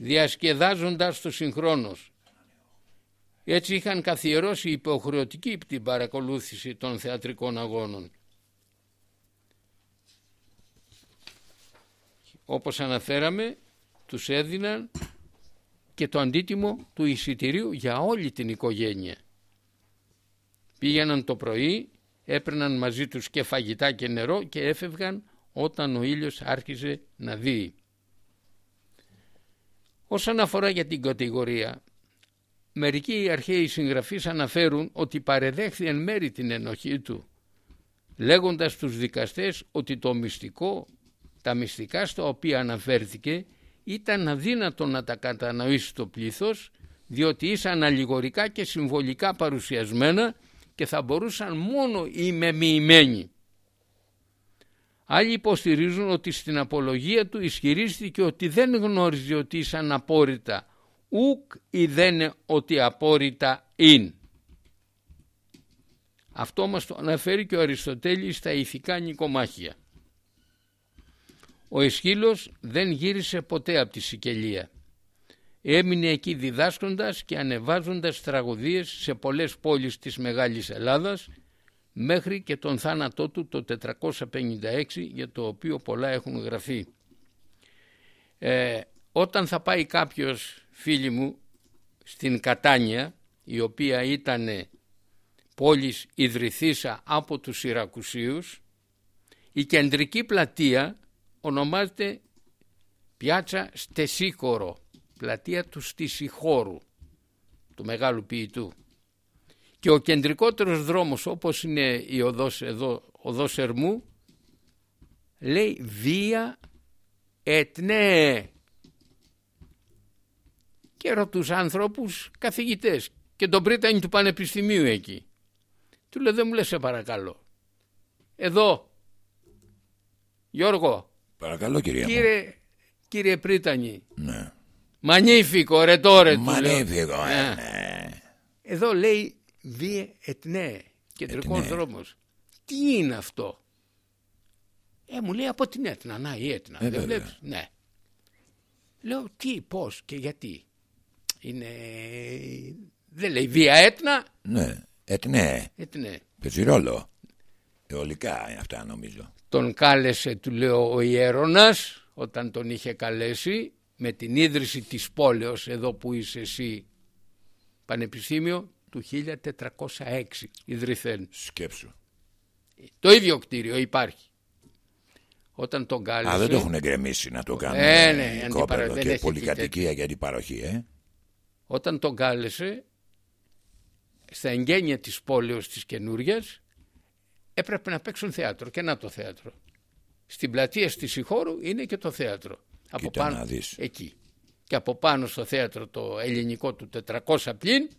διασκεδάζοντας το συγχρόνος. Έτσι είχαν καθιερώσει υποχρεωτική την παρακολούθηση των θεατρικών αγώνων. Όπως αναφέραμε, τους έδιναν και το αντίτιμο του εισιτηρίου για όλη την οικογένεια. Πήγαιναν το πρωί, έπαιρναν μαζί τους και φαγητά και νερό και έφευγαν όταν ο ήλιος άρχιζε να δει. Όσον αφορά για την κατηγορία, μερικοί αρχαίοι συγγραφείς αναφέρουν ότι παρεδέχθη εν μέρη την ενοχή του, λέγοντας τους δικαστές ότι το μυστικό, τα μυστικά στα οποία αναφέρθηκε ήταν αδύνατο να τα κατανοήσει το πλήθος διότι ήσαν αλληγορικά και συμβολικά παρουσιασμένα και θα μπορούσαν μόνο οι μεμοιημένοι. Άλλοι υποστηρίζουν ότι στην απολογία του ισχυρίστηκε ότι δεν γνώριζε ότι ήσαν απόρριτα ουκ ή δεν ότι απόρριτα ειν. Αυτό μας το αναφέρει και ο Αριστοτέλης στα ηθικά νοικομάχια. Ο Εσχύλος δεν γύρισε ποτέ από τη Σικελία. Έμεινε εκεί διδάσκοντας και ανεβάζοντας τραγωδίες σε πολλές πόλεις της Μεγάλης Ελλάδας μέχρι και τον θάνατό του το 456 για το οποίο πολλά έχουν γραφεί. Ε, όταν θα πάει κάποιος φίλοι μου στην Κατάνια η οποία ήταν πόλης ιδρυθήσα από τους Ιρακουσίους Η κεντρική πλατεία ονομάζεται Πιάτσα Στεσίκορο, πλατεία του Στισιχώρου, του μεγάλου ποιητού. Και ο κεντρικότερος δρόμος όπως είναι η οδός εδώ, οδός Ερμού, λέει Βία Ετνέ. Και ρωτούς άνθρωπους καθηγητές και τον πρίτανη του πανεπιστημίου εκεί. Του λέω δεν μου λες σε παρακαλώ. Εδώ, Γιώργο, Παρακαλώ κυρία μου. κύριε, κύριε πρίτανη, Ναι. μανίφικο ρετόρε του λέω. Μανίφικο, ε, Ναι. ναι. Εδώ λέει βίε ετνέ, κεντρικός Ετνέ. δρόμος. Τι είναι αυτό; Ε, μου λέει από την Έτνα. Να, η Έτνα. Ε, Δεν βέβαια. βλέπεις; Ναι. Λέω τι, πώς και γιατί; Είναι... Δεν λέει βία Έτνα; Ναι. Ετνέ. Ετνέ. Παίζει ρόλο. Αιωλικά είναι αυτά νομίζω. Τον κάλεσε, του λέω, ο Ιέρονας όταν τον είχε καλέσει με την ίδρυση της πόλεως εδώ που είσαι εσύ πανεπιστήμιο του 1406 ιδρυθέν. Σκέψου. Το ίδιο κτίριο υπάρχει. Όταν τον κάλεσε... Α, δεν το έχουν γκρεμίσει να το κάνουν. Ε, ναι, ε, αντιπαρα- κόπεδο δεν και έχει πολυκατοικία για την παροχή, ε. Όταν τον κάλεσε στα εγγένεια της πόλεως της καινούριας, έπρεπε να παίξουν θέατρο και να το θέατρο. Στην πλατεία στη Σιχώρου είναι και το θέατρο. Από Κοίτα πάνω, να δεις. Εκεί. Και από πάνω στο θέατρο το ελληνικό του 400 πλήν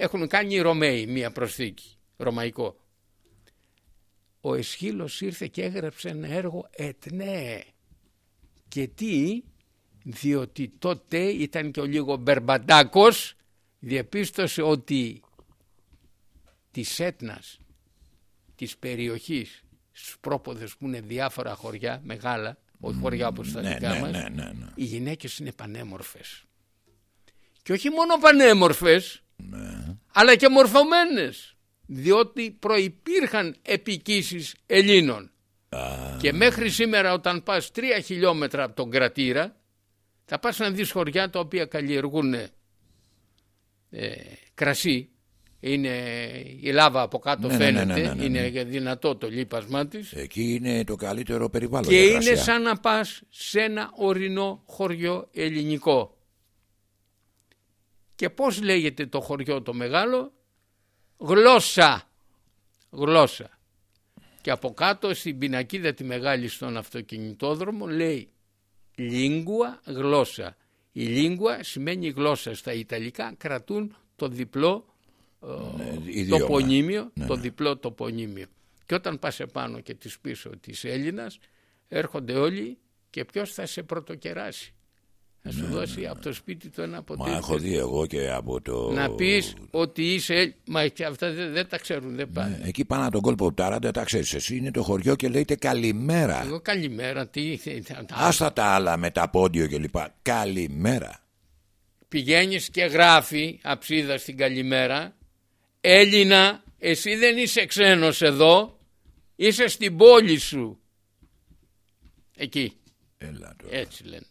έχουν κάνει οι Ρωμαίοι μία προσθήκη, ρωμαϊκό. Ο Εσχύλος ήρθε και έγραψε ένα έργο «Ετνέ». Και τι, διότι τότε ήταν και ο λίγο μπερμπαντάκος, διαπίστωσε ότι της Έτνας, της περιοχής, στους πρόποδες που είναι διάφορα χωριά, μεγάλα, όχι χωριά όπως τα Ναι, δικά ναι, μας, ναι, ναι, ναι. οι γυναίκες είναι πανέμορφες. Και όχι μόνο πανέμορφες, Ναι. αλλά και μορφωμένες, διότι προϋπήρχαν επικίσεις Ελλήνων. Και μέχρι σήμερα όταν πας τρία χιλιόμετρα από τον κρατήρα, θα πας να δεις χωριά τα οποία καλλιεργούν ε, κρασί. Είναι η λάβα από κάτω Ναι, ναι, ναι, φαίνεται, ναι, ναι, ναι. είναι δυνατό το λίπασμά της. Εκεί είναι το καλύτερο περιβάλλον. Και για είναι κρασιά. σαν να πας σε ένα ορεινό χωριό ελληνικό. Και πώς λέγεται το χωριό το μεγάλο; Γλώσσα. Γλώσσα. Και από κάτω στην πινακίδα τη μεγάλη στον αυτοκινητόδρομο λέει λίγκουα γλώσσα. Η λίγκουα σημαίνει γλώσσα. Στα Ιταλικά κρατούν το διπλό Ναι, ιδίωμα. τοπονίμιο, Ναι, το ναι. διπλό τοπονίμιο. Και όταν πας επάνω και τις πίσω της Έλληνας, έρχονται όλοι και ποιος θα σε πρωτοκεράσει. Θα σου δώσει από το σπίτι του ένα Ναι, Μα ποτήρι. έχω δει εγώ και από το. Να πεις ότι είσαι Έλλη- Μα και αυτά δεν, δεν τα ξέρουν, δεν πάνε. Ναι, εκεί πάνω από τον κόλπο Τάρα δεν τα ξέρεις. Εσύ είναι το χωριό και λέγεται Καλημέρα. Εγώ καλημέρα, τι, τα- τα- Άστα τα άλλα με τα πόντιο κλπ. Καλημέρα. πηγαίνεις και γράφει αψίδα στην καλημέρα Έλληνα εσύ δεν είσαι ξένος εδώ είσαι στην πόλη σου εκεί Έλα τώρα. έτσι λένε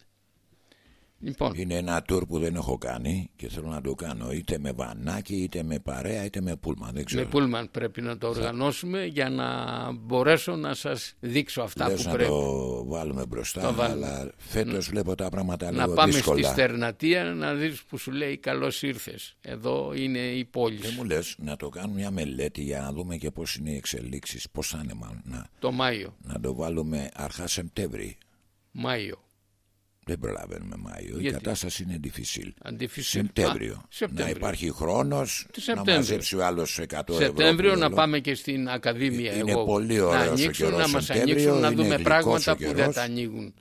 λοιπόν Είναι ένα tour που δεν έχω κάνει και θέλω να το κάνω είτε με βανάκι, είτε με παρέα, είτε με πούλμα. Δεν με ξέρω. πούλμαν πρέπει να το οργανώσουμε για να μπορέσω να σας δείξω αυτά Λες που να πρέπει το βάλουμε μπροστά, Το βάλουμε. αλλά φέτος βλέπω τα πράγματα να λίγο πάμε δύσκολα. στη Στερνατία να δεις που σου λέει καλώς ήρθες εδώ είναι η πόλη Δεν σου μου λες να το κάνουμε μια μελέτη για να δούμε και πώς είναι οι εξελίξεις, πώς θα είναι μάλλον. Να, το Μάιο να το βάλουμε αρχά Σεπτέμβρη. Μάιο Δεν προλαβαίνουμε Μάιο. Η Γιατί; κατάσταση είναι difficile. αντιφυσίλ Σεπτέμβριο. Α, Σεπτέμβριο. Να υπάρχει χρόνος Τι να Σεπτέμβριο. μαζέψει ο άλλος 100 ευρώ. Σεπτέμβριο που να λέω. πάμε και στην Ακαδήμια Είναι εγώ. πολύ να ωραίος ο ανοίξουν, καιρός να μας Σεπτέμβριο, ανοίξουν, να είναι δούμε γλυκός πράγματα ο που δεν καιρός. τα ανοίγουν.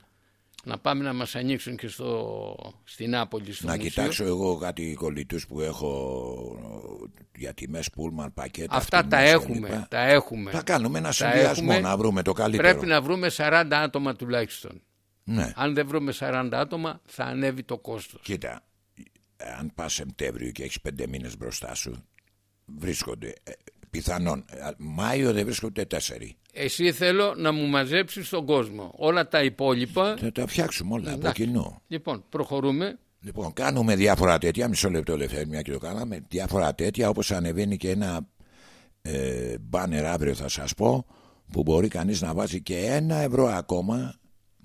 Να πάμε να μας ανοίξουν και στο, στην Νάπολη στο Να μουσείο. κοιτάξω εγώ κάτι κολλητούς που έχω για τιμές πούλμαν, πακέτα. Αυτά τα αυτινές έχουμε, κλπ. τα έχουμε. Θα κάνουμε ένα Τα συνδυασμό έχουμε. να βρούμε το καλύτερο. Πρέπει να βρούμε 40 άτομα τουλάχιστον. Ναι. Αν δεν βρούμε 40 άτομα θα ανέβει το κόστος. Κοίτα, αν πας Σεπτέμβριο και έχεις πέντε μήνες μπροστά σου, βρίσκονται ε, πιθανόν. Ε, Μάιο δεν βρίσκονται τέσσερι. Εσύ θέλω να μου μαζέψεις τον κόσμο. Όλα τα υπόλοιπα. Θα τα φτιάξουμε όλα από Εντάξει. κοινού. Λοιπόν, προχωρούμε. Λοιπόν, κάνουμε διάφορα τέτοια, μισό λεπτό ελευθερία μια και το κάναμε, διάφορα τέτοια όπως ανεβαίνει και ένα ε, μπάνερ αύριο θα σας πω που μπορεί κανείς να βάζει και ένα ευρώ ακόμα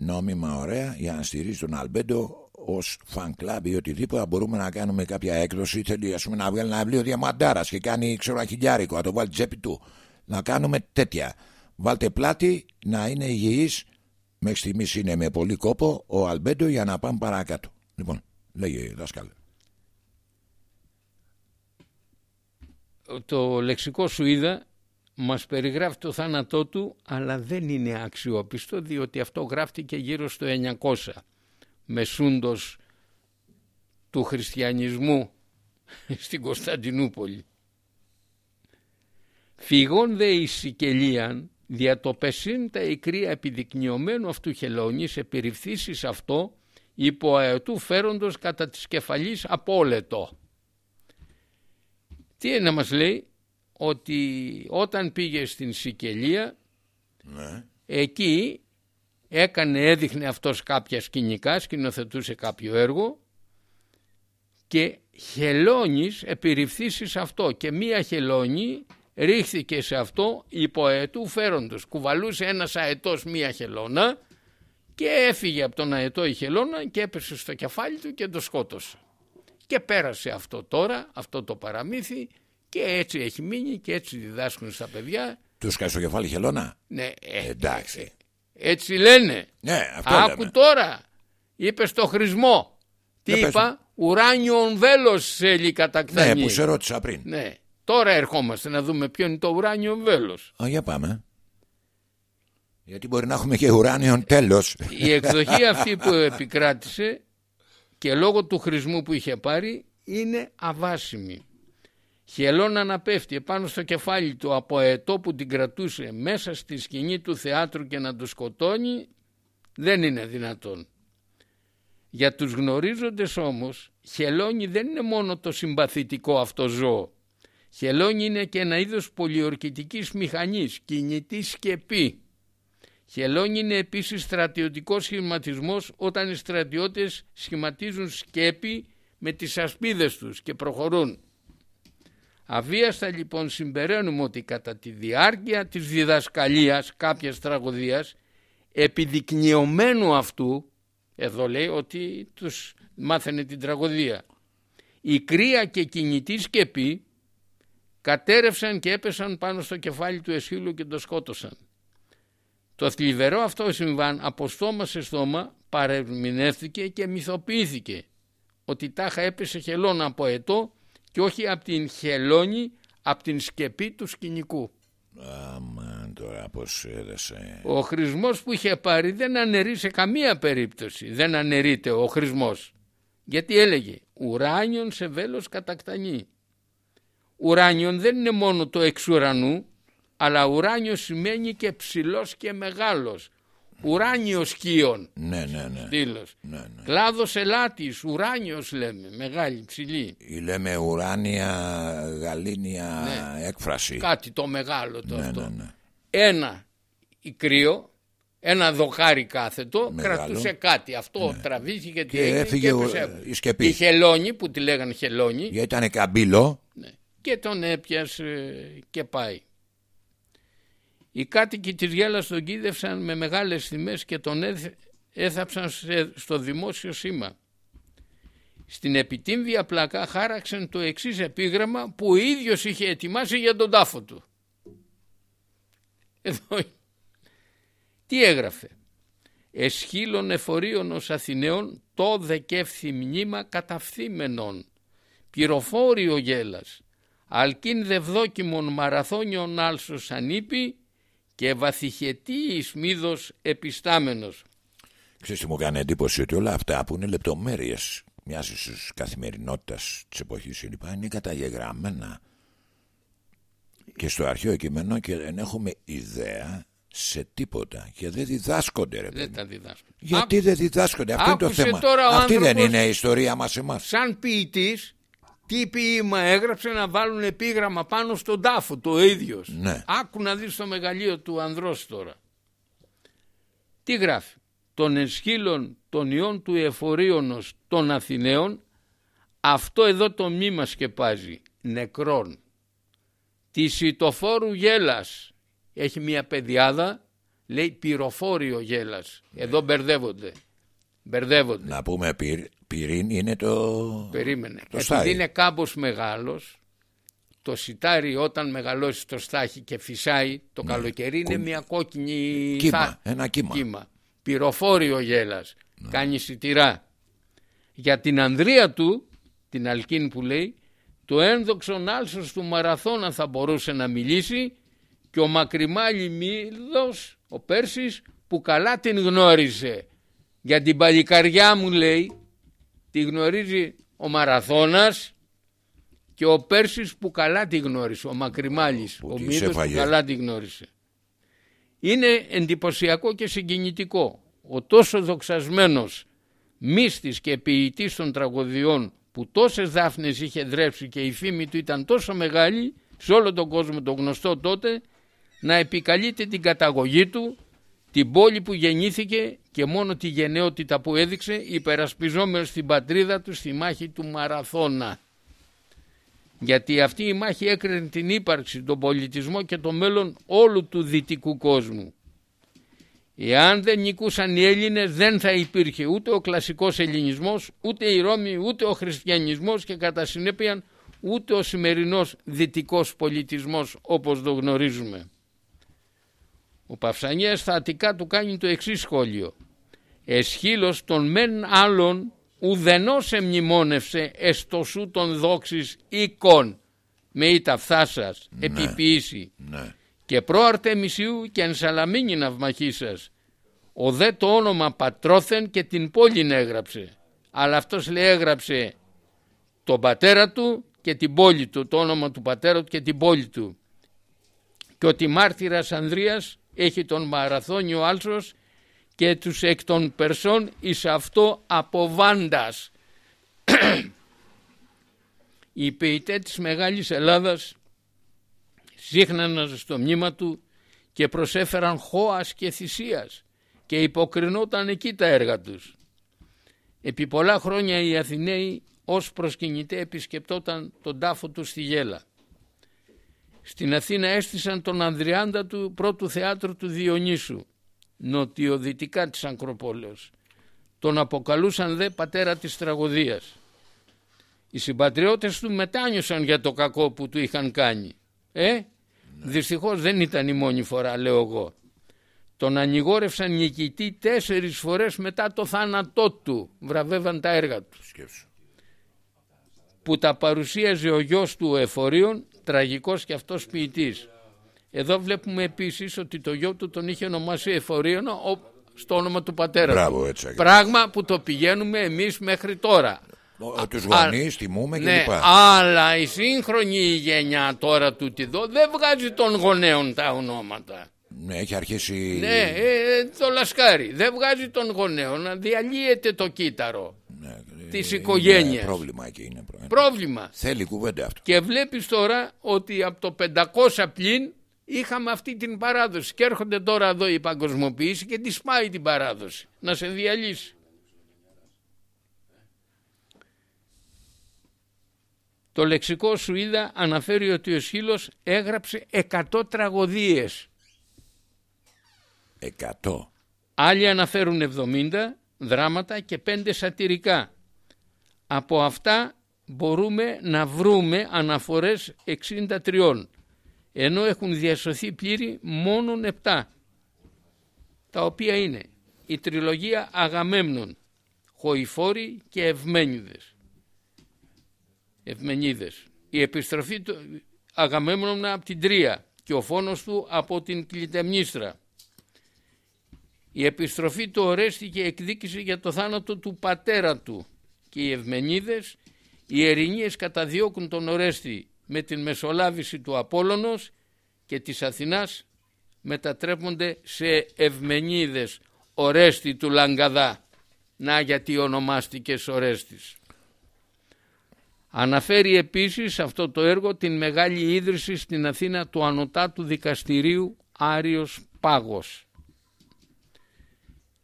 νόμιμα ωραία για να στηρίζει τον Αλμπέντο ως fan club ή οτιδήποτε. Μπορούμε να κάνουμε κάποια έκδοση θέλει ας πούμε, να βγάλει ένα βιβλίο διαμαντάρας και κάνει ξέρω ένα χιλιάρικο. Να το βάλει τσέπη του. Να κάνουμε τέτοια. Βάλτε πλάτη να είναι υγιής. Μέχρι στιγμής είναι με πολύ κόπο ο Αλμπέντο για να πάμε παρακάτω. Λοιπόν λέγε δάσκαλε το λεξικό σου είδα μας περιγράφει το θάνατό του αλλά δεν είναι αξιόπιστο διότι αυτό γράφτηκε γύρω στο 900 μεσούντος του χριστιανισμού [laughs] στην Κωνσταντινούπολη. Φυγών δε η Σικελίαν δια το πεσίν τα ικρία επιδεικνυωμένου αυτού χελώνης σε περιφθήσεις αυτό υπό αετού φέροντος κατά της κεφαλής απόλετο. Τι είναι να μας λέει ότι όταν πήγε στην Σικελία ναι. εκεί έκανε, έδειχνε αυτός κάποια σκηνικά, σκηνοθετούσε κάποιο έργο και χελώνης επιρριφθήσει σε αυτό και μία χελώνη ρίχθηκε σε αυτό υπό αετού φέροντος. Κουβαλούσε ένας αετός μία χελώνα και έφυγε από τον αετό η χελώνα και έπεσε στο κεφάλι του και το σκότωσε. Και πέρασε αυτό τώρα, αυτό το παραμύθι και έτσι έχει μείνει και έτσι διδάσκουν στα παιδιά. Τους σκάει στο κεφάλι χελώνα. Ναι, ε, Εντάξει. έτσι λένε. Ναι, αυτό Άκου λέμε. τώρα. Είπες στο χρησμό. Τι Για πες είπα; Ουράνιον βέλος σε Ναι, κατακτανή. που σε ρώτησα πριν. Ναι. Τώρα ερχόμαστε να δούμε ποιο είναι το ουράνιον βέλος. Α, για πάμε. Γιατί μπορεί να έχουμε και ουράνιον τέλος. Η εκδοχή αυτή που επικράτησε και λόγω του χρησμού που είχε πάρει είναι αβάσιμη. Χελώνα να πέφτει επάνω στο κεφάλι του από αετό που την κρατούσε μέσα στη σκηνή του θεάτρου και να το σκοτώνει δεν είναι δυνατόν. Για τους γνωρίζοντες όμως χελώνη δεν είναι μόνο το συμπαθητικό αυτό ζώο. Χελώνη είναι και ένα είδος πολιορκητικής μηχανής, κινητή σκεπή. Χελώνη είναι επίσης στρατιωτικός σχηματισμός όταν οι στρατιώτες σχηματίζουν σκέπη με τις ασπίδες τους και προχωρούν. Αβίαστα λοιπόν συμπεραίνουμε ότι κατά τη διάρκεια της διδασκαλίας κάποιας τραγωδίας επιδεικνυωμένου αυτού, εδώ λέει ότι τους μάθαινε την τραγωδία, η κρύα και κινητή σκεπή κατέρευσαν και έπεσαν πάνω στο κεφάλι του Εσχύλου και το σκότωσαν. Το θλιβερό αυτό συμβάν από στόμα σε στόμα παρεμηνεύτηκε και μυθοποιήθηκε ότι τάχα έπεσε χελώνα από ετώ και όχι από την χελώνη, από την σκεπή του σκηνικού. Αμάν τώρα πως έδεσε. Ο χρησμός που είχε πάρει δεν αναιρεί σε καμία περίπτωση. Δεν αναιρείται ο χρησμός. Γιατί έλεγε ουράνιον σε βέλος κατακτανεί. Ουράνιον δεν είναι μόνο το εξ ουρανού, αλλά ουράνιο σημαίνει και ψηλός και μεγάλος. Ουράνιο σκίον, Ναι, ναι, ναι. στήλος. ναι, ναι. Κλάδος ελάτης, ουράνιος λέμε, μεγάλη, ψηλή. Ή λέμε ουράνια γαλήνια έκφραση. Κάτι το μεγάλο το Ναι, αυτό. ναι, ναι. Ένα η κρύο, ένα δοκάρι κάθετο, Μεγάλο. κρατούσε κάτι. Αυτό τραβήθηκε Και τι έγινε έφυγε και ο- έπεσε. η σκεπή. Η χελώνη που τη λέγανε χελώνη Γιατί ήταν καμπύλο. ναι, και τον έπιασε και πάει. Οι κάτοικοι της Γέλας τον κίδευσαν με μεγάλες τιμές και τον έθ- έθαψαν σε- στο δημόσιο σήμα. Στην επιτύμβια πλακά χάραξαν το εξής επίγραμμα που ο ίδιος είχε ετοιμάσει για τον τάφο του. Εδώ είναι. Τι έγραφε; Εσχύλων εφορίων ως Αθηναίων το δεκεύθη μνήμα καταφθήμενων. Πυροφόριο γέλας. Αλκίν δευδόκιμον μαραθώνιον άλσος ανήπη και βαθυχετής εις μύδος επιστάμενος. Ξέρεις τι μου κάνει εντύπωση ότι όλα αυτά που είναι λεπτομέρειες μιας ίσως καθημερινότητας της εποχής κλπ. είναι καταγεγραμμένα και στο αρχαίο κείμενο και δεν έχουμε ιδέα σε τίποτα και δεν διδάσκονται ρε παιδί. Δεν τα διδάσκουν. Γιατί δεν διδάσκονται, αυτό είναι το άκουσε θέμα. τώρα ο Αυτή δεν άνθρωπος- είναι η ιστορία μας εμάς. Σαν ποιητής, τι ποίημα έγραψε να βάλουν επίγραμμα πάνω στον τάφο, το ίδιος. Ναι. Άκου να δεις το μεγαλείο του ανδρός τώρα. Τι γράφει; Των εσχύλων των ιών του εφορίωνος των Αθηναίων αυτό εδώ το μήμα σκεπάζει νεκρών. Τη σιτοφόρου γέλας έχει μια παιδιάδα, λέει πυροφόριο γέλας. Εδώ μπερδεύονται. Μπερδεύονται. Να πούμε πυρ, πυρήν είναι το... Περίμενε. Το Επειδή στάι. είναι κάμπος μεγάλος, το σιτάρι όταν μεγαλώσει το στάχι και φυσάει το καλοκαιρί είναι μια κόκκινη Ναι. Κύμα, θα- ένα κύμα. κύμα. Πυροφόριο γέλας. Κάνει σιτηρά. Για την ανδρεία του, την Αλκίν που λέει, το ένδοξον άλσος του Μαραθώνα θα μπορούσε να μιλήσει και ο Μακριμάλι Μήλδος, ο Πέρσης, που καλά την γνώριζε. Για την παλικαριά μου λέει, τη γνωρίζει ο Μαραθώνας και ο Πέρσης που καλά τη γνώρισε, ο Μακριμάλης, Που ο της Μήλδος που έφαγε. καλά τη γνώρισε. Είναι εντυπωσιακό και συγκινητικό. Ο τόσο δοξασμένος μύστης και ποιητής των τραγωδιών που τόσες δάφνες είχε δρέψει και η φήμη του ήταν τόσο μεγάλη σε όλο τον κόσμο το γνωστό τότε να επικαλείται την καταγωγή του, την πόλη που γεννήθηκε και μόνο τη γενναιότητα που έδειξε υπερασπιζόμενος την πατρίδα του στη μάχη του Μαραθώνα. Γιατί αυτή η μάχη έκρινε την ύπαρξη, τον πολιτισμό και το μέλλον όλου του δυτικού κόσμου. Εάν δεν νικούσαν οι Έλληνες δεν θα υπήρχε ούτε ο κλασικός ελληνισμός, ούτε η Ρώμη, ούτε ο χριστιανισμός και κατά συνέπεια ούτε ο σημερινός δυτικός πολιτισμός όπως το γνωρίζουμε. Ο Παυσανιάς στα Αττικά του κάνει το εξής σχόλιο. Εσχύλος των μεν άλλων ουδενός εμνημόνευσε εστοσού των δόξης οίκων με ήτα φθάσας, επιποίηση Ναι. και προ Αρτεμισίου και εν Σαλαμίνη ναυμαχήσας. Ο δε το όνομα πατρώθεν και την πόλη έγραψε. Αλλά αυτός λέει έγραψε τον πατέρα του και την πόλη του, το όνομα του πατέρα του και την πόλη του. Και ότι μάρτυρας Ανδρίας έχει τον μαραθώνιο άλσος και τους εκ των Περσών εις αυτό αποβάντας. Οι ποιητές της Μεγάλης Ελλάδας σύχναναν στο μνήμα του και προσέφεραν χώας και θυσίας και υποκρινόταν εκεί τα έργα τους. Επί πολλά χρόνια οι Αθηναίοι ως προσκυνητέ επισκεπτόταν τον τάφο τους στη Γέλα. Στην Αθήνα έστησαν τον Ανδριάντα του πρώτου θεάτρου του Διονύσου, νοτιοδυτικά της Ακροπόλεως. Τον αποκαλούσαν δε πατέρα της τραγωδίας. Οι συμπατριώτες του μετάνιωσαν για το κακό που του είχαν κάνει. Ε, δυστυχώς δεν ήταν η μόνη φορά, λέω εγώ. Τον ανηγόρευσαν νικητή τέσσερις φορές μετά το θάνατό του. Βραβεύαν τα έργα τους. Σκέψου. Που τα παρουσίαζε ο γιος του ο Εφορίων, τραγικός και αυτός ποιητής. Εδώ βλέπουμε επίσης ότι το γιο του τον είχε ονομάσει Εφορίων ο- στο όνομα του πατέρα Μπράβο, του. έτσι ακριβώς. Πράγμα που το πηγαίνουμε εμείς μέχρι τώρα. Ο- Τους γονείς τιμούμε και Ναι, λοιπά. αλλά η σύγχρονη γενιά τώρα του τη δω δεν βγάζει των γονέων τα ονόματα. Ναι, έχει αρχίσει... Ναι, ε, ε, το λασκάρι. Δεν βγάζει των γονέων. Διαλύεται το κύτταρο Ναι, της είναι οικογένειας. Πρόβλημα εκεί είναι. προ- Πρόβλημα. Θέλει κουβέντα αυτό. Και βλέπεις τώρα ότι από το 500 πλην είχαμε αυτή την παράδοση και έρχονται τώρα εδώ η παγκοσμοποίηση και τη σπάει την παράδοση να σε διαλύσει. Το λεξικό σου είδα αναφέρει ότι ο Σχήλος έγραψε 100 τραγωδίες. Εκατό. Άλλοι αναφέρουν 70 δράματα και 5 σατυρικά. Από αυτά μπορούμε να βρούμε αναφορές 63, ενώ έχουν διασωθεί πλήρη μόνον 7, τα οποία είναι η τριλογία Αγαμέμνων, Χοηφόροι και Ευμένιδες. Ευμενίδες. Η επιστροφή του Αγαμέμνων από την Τρία και ο φόνος του από την Κλιτεμνίστρα. Η επιστροφή του Ορέστη και εκδίκηση για το θάνατο του πατέρα του και οι Ευμενίδες, οι Ερηνίες καταδιώκουν τον Ορέστη με την μεσολάβηση του Απόλλωνος και της Αθηνάς μετατρέπονται σε Ευμενίδες Ορέστη του Λαγκαδά. Να γιατί ονομάστηκες Ορέστης. Αναφέρει επίσης αυτό το έργο την μεγάλη ίδρυση στην Αθήνα του Ανωτάτου Δικαστηρίου Άριος Πάγος.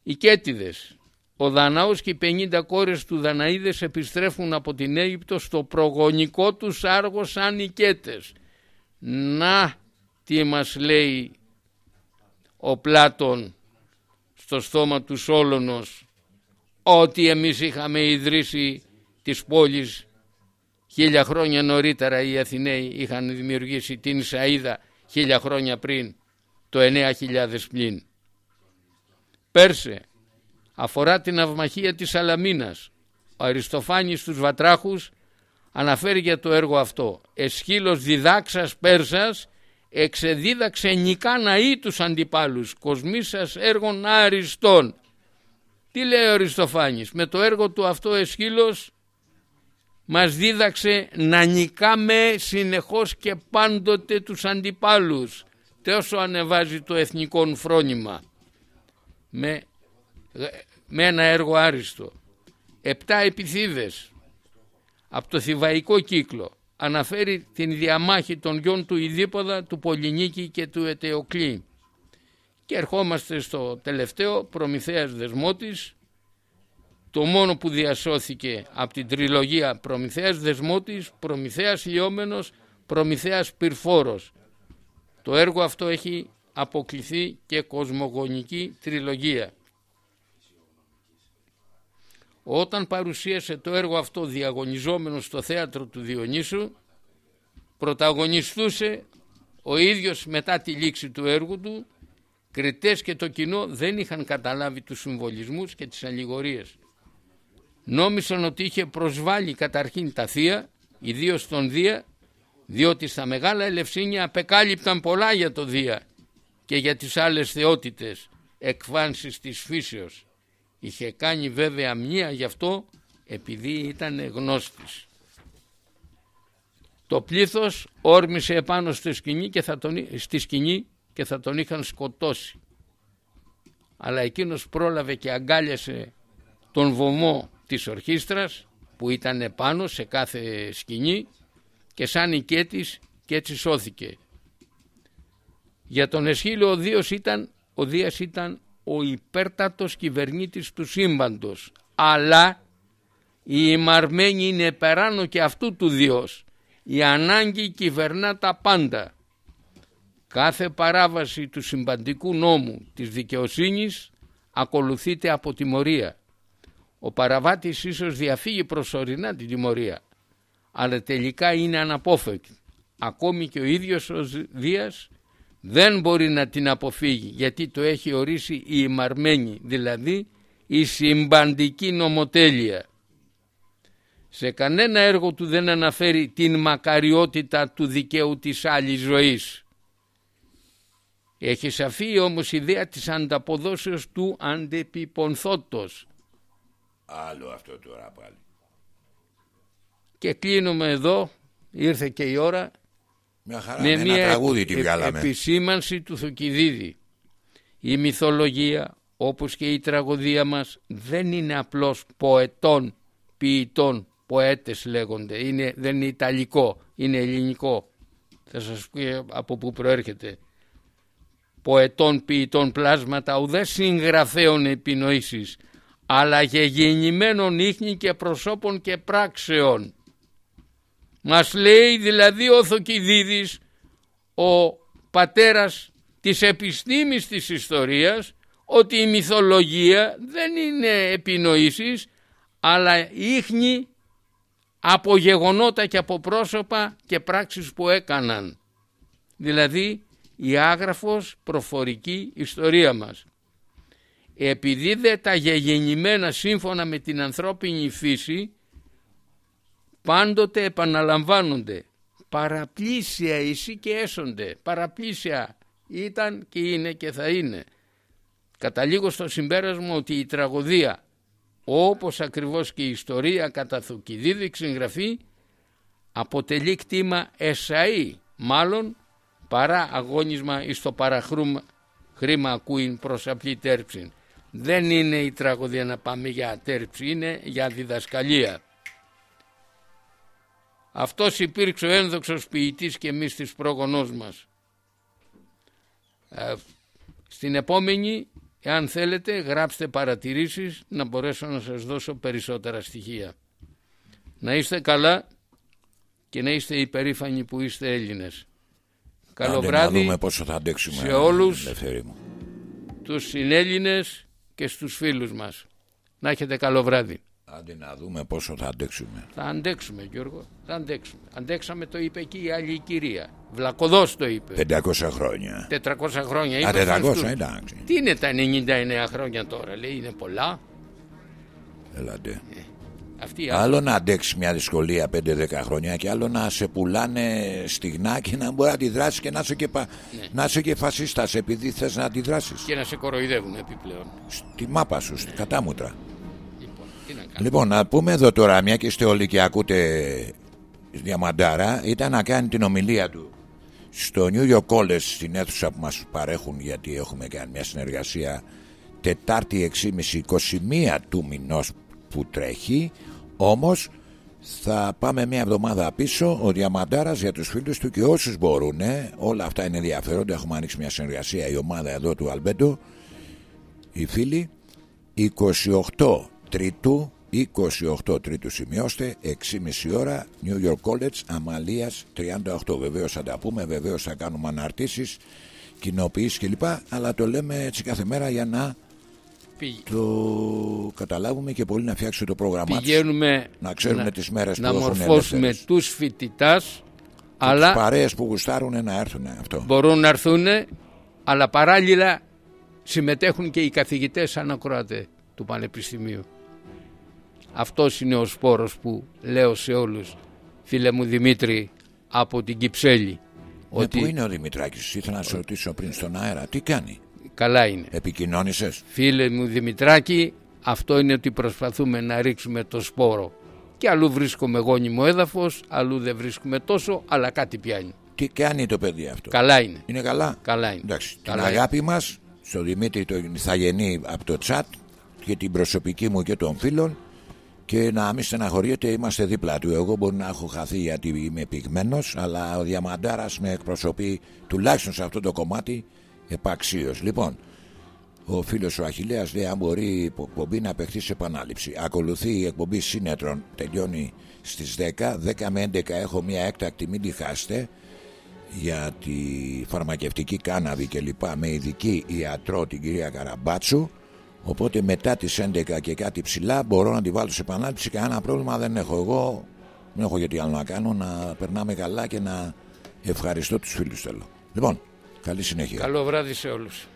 Οι Κέτιδες. Ο Δανάος και οι 50 κόρες του Δαναίδες επιστρέφουν από την Αίγυπτο στο προγονικό τους άργο σαν οικέτες. Να τι μας λέει ο Πλάτων στο στόμα τους Σόλωνος ότι εμείς είχαμε ιδρύσει τις πόλεις χίλια χρόνια νωρίτερα οι Αθηναίοι είχαν δημιουργήσει την Ισαΐδα χίλια χρόνια πριν το 9.000 πλήν. Πέρσε αφορά την αυμαχία της Σαλαμίνας. Ο Αριστοφάνης στους Βατράχους αναφέρει για το έργο αυτό. Εσχύλος διδάξας Πέρσας εξεδίδαξε νικά ναή τους αντιπάλους, κοσμήσας έργων αριστών. Τι λέει ο Αριστοφάνης, με το έργο του αυτό Εσχύλος μας δίδαξε να νικάμε συνεχώς και πάντοτε τους αντιπάλους τόσο ανεβάζει το εθνικό φρόνημα με, με ένα έργο άριστο. Επτά επιθύδες από το θηβαϊκό κύκλο αναφέρει την διαμάχη των γιών του Ιδίποδα, του Πολυνίκη και του Ετεοκλή. Και ερχόμαστε στο τελευταίο Προμηθέας Δεσμότης, το μόνο που διασώθηκε από την τριλογία Προμηθέας Δεσμότης, Προμηθέας Λιόμενος, Προμηθέας Πυρφόρος. Το έργο αυτό έχει αποκληθεί και κοσμογονική τριλογία. Όταν παρουσίασε το έργο αυτό διαγωνιζόμενο στο θέατρο του Διονύσου, πρωταγωνιστούσε ο ίδιος μετά τη λήξη του έργου του, κριτές και το κοινό δεν είχαν καταλάβει τους συμβολισμούς και τις αλληγορίες. Νόμισαν ότι είχε προσβάλει καταρχήν τα θεία, ιδίως τον Δία, διότι στα μεγάλα ελευσίνια απεκάλυπταν πολλά για το Δία και για τις άλλες θεότητες εκφάνσεις της φύσεως. Είχε κάνει βέβαια μία γι' αυτό επειδή ήταν γνώστης. Το πλήθος όρμησε επάνω στη σκηνή και θα τον, στη σκηνή και θα τον είχαν σκοτώσει. Αλλά εκείνος πρόλαβε και αγκάλιασε τον βωμό της ορχήστρας που ήταν επάνω σε κάθε σκηνή και σαν οικέτης και έτσι σώθηκε. Για τον Εσχύλο ο Δίας ήταν, ο Δίας ήταν ο υπέρτατος κυβερνήτης του σύμπαντος. Αλλά η ημαρμένη είναι περάνω και αυτού του Διός. Η ανάγκη κυβερνά τα πάντα. Κάθε παράβαση του συμπαντικού νόμου της δικαιοσύνης ακολουθείται από τιμωρία. Ο παραβάτης ίσως διαφύγει προσωρινά την τιμωρία αλλά τελικά είναι αναπόφευκτης. Ακόμη και ο ίδιος ο Δίας δεν μπορεί να την αποφύγει γιατί το έχει ορίσει η ημαρμένη δηλαδή η συμπαντική νομοτέλεια. Σε κανένα έργο του δεν αναφέρει την μακαριότητα του δικαίου της άλλης ζωής. Έχει σαφή όμως ιδέα της ανταποδόσεως του αντεπιπονθότος. Άλλο αυτό τώρα πάλι. Και κλείνουμε εδώ, ήρθε και η ώρα Μια χαρά, με με μια ένα τραγούδι επ- τη επ- βγάλαμε. επισήμανση του Θουκυδίδη. Η μυθολογία όπως και η τραγωδία μας δεν είναι απλώς ποετών, ποιητών, ποέτες λέγονται. Είναι, δεν είναι ιταλικό, είναι ελληνικό. Θα σας πει από πού προέρχεται. Ποετών, ποιητών πλάσματα ουδές συγγραφέων επινοήσεις αλλά γεννημένων ίχνη και προσώπων και πράξεων. Μας λέει δηλαδή ο Θοκυδίδης, ο πατέρας της επιστήμης της ιστορίας, ότι η μυθολογία δεν είναι επινοήσεις, αλλά ίχνη από γεγονότα και από πρόσωπα και πράξεις που έκαναν. Δηλαδή η άγραφος προφορική ιστορία μας. Επειδή δε τα γεγεννημένα σύμφωνα με την ανθρώπινη φύση πάντοτε επαναλαμβάνονται. Παραπλήσια εσύ και έσονται. Παραπλήσια ήταν και είναι και θα είναι. Καταλήγω στο συμπέρασμα ότι η τραγωδία όπως ακριβώς και η ιστορία κατά Θουκυδίδη συγγραφή αποτελεί κτήμα εσαΐ μάλλον παρά αγώνισμα εις το παραχρούμα χρήμα ακούειν προς απλή τέρψη δεν είναι η τραγωδία να πάμε για τέρψη είναι για διδασκαλία αυτός υπήρξε ο ένδοξος ποιητής και εμείς της πρόγονός μας. Ε, στην επόμενη, εάν θέλετε, γράψτε παρατηρήσεις να μπορέσω να σας δώσω περισσότερα στοιχεία. Να είστε καλά και να είστε υπερήφανοι που είστε Έλληνες. Καλό Άντε, βράδυ Να δούμε πόσο θα αντέξουμε. σε όλους. Ελευθερή μου. στους συνέλληνες και στους φίλους μας. Να έχετε καλό βράδυ. Άντε να δούμε πόσο θα αντέξουμε. Θα αντέξουμε Γιώργο, θα αντέξουμε. Αντέξαμε το είπε εκεί η άλλη η κυρία. Βλακοδός το είπε. 500 χρόνια. 400 χρόνια. Α, είπε 400, φανστούς. εντάξει. Τι είναι τα 99 χρόνια τώρα, λέει, είναι πολλά. Έλατε. Αυτή η Άλλο να αντέξει μια δυσκολία 5-10 χρόνια και άλλο να σε πουλάνε στιγνά και να μπορεί να αντιδράσεις και να είσαι και, πα... να είσαι και φασίστας επειδή θες να αντιδράσεις. και να σε κοροϊδεύουν επιπλέον. Στη μάπα σου, στη κατάμουτρα. Λοιπόν, τι να κάνουμε. Λοιπόν, να πούμε εδώ τώρα, μια και είστε όλοι και ακούτε Διαμαντάρα, ήταν να κάνει την ομιλία του στο New York College, στην αίθουσα που μας παρέχουν, γιατί έχουμε κάνει μια συνεργασία Τετάρτη 6.30-21 του μηνός που τρέχει, όμως θα πάμε μια εβδομάδα πίσω ο Διαμαντάρας για τους φίλους του και όσους μπορούν όλα αυτά είναι ενδιαφέροντα έχουμε ανοίξει μια συνεργασία η ομάδα εδώ του Αλμπέντο οι φίλοι 28 Τρίτου 28 Τρίτου σημειώστε 6,5 ώρα New York College Αμαλίας 38 βεβαίως θα τα πούμε βεβαίως θα κάνουμε αναρτήσεις κοινοποιήσεις κλπ αλλά το λέμε έτσι κάθε μέρα για να Πηγ- το καταλάβουμε και πολύ να φτιάξουμε το πρόγραμμά τους. Πηγαίνουμε Να ξέρουμε τις μέρες να που έχουν μορφώσουμε ελεύθερες. τους φοιτητάς Τις αλλά παρέες που γουστάρουν να έρθουν αυτό μπορούν να έρθουν αλλά παράλληλα συμμετέχουν και οι καθηγητές σαν ακροατέ του Πανεπιστημίου. Αυτός είναι ο σπόρος που λέω σε όλους φίλε μου Δημήτρη από την Κυψέλη ότι... ότι Πού είναι ο Δημητράκης; Ήθελα να σε ρωτήσω πριν στον αέρα τι κάνει; Καλά είναι. επικοινώνησες; Φίλε μου Δημητράκη αυτό είναι ότι προσπαθούμε να ρίξουμε το σπόρο και αλλού βρίσκουμε γόνιμο έδαφος αλλού δεν βρίσκουμε τόσο αλλά κάτι πιάνει. τι κάνει το παιδί αυτό; Καλά είναι. είναι καλά; Καλά είναι. Εντάξει, την Καλά είναι. αγάπη μας στο Δημήτρη το Θαγενή από το chat και την προσωπική μου και των φίλων και να μην στεναχωριέται είμαστε δίπλα του. Εγώ μπορεί να έχω χαθεί γιατί είμαι πυγμένος αλλά ο Διαμαντάρας με εκπροσωπεί τουλάχιστον σε αυτό το κομμάτι επαξίως. Λοιπόν ο φίλος ο Αχιλέας λέει αν μπορεί η εκπομπή να παιχτεί σε επανάληψη ακολουθεί η εκπομπή Σύνετρων. Τελειώνει στις 10 10 με 11 έχω μια έκτακτη μην τη χάσετε. Για τη φαρμακευτική κάναβη και λοιπά με ειδική ιατρό την κυρία Καραμπάτσου Οπότε μετά τις 11 και κάτι ψηλά μπορώ να τη βάλω σε επανάληψη. Κανένα πρόβλημα δεν έχω εγώ. Δεν έχω γιατί άλλο να κάνω. Να περνάμε καλά και να ευχαριστώ τους φίλους θέλω. Λοιπόν, καλή συνέχεια. Καλό βράδυ σε όλους.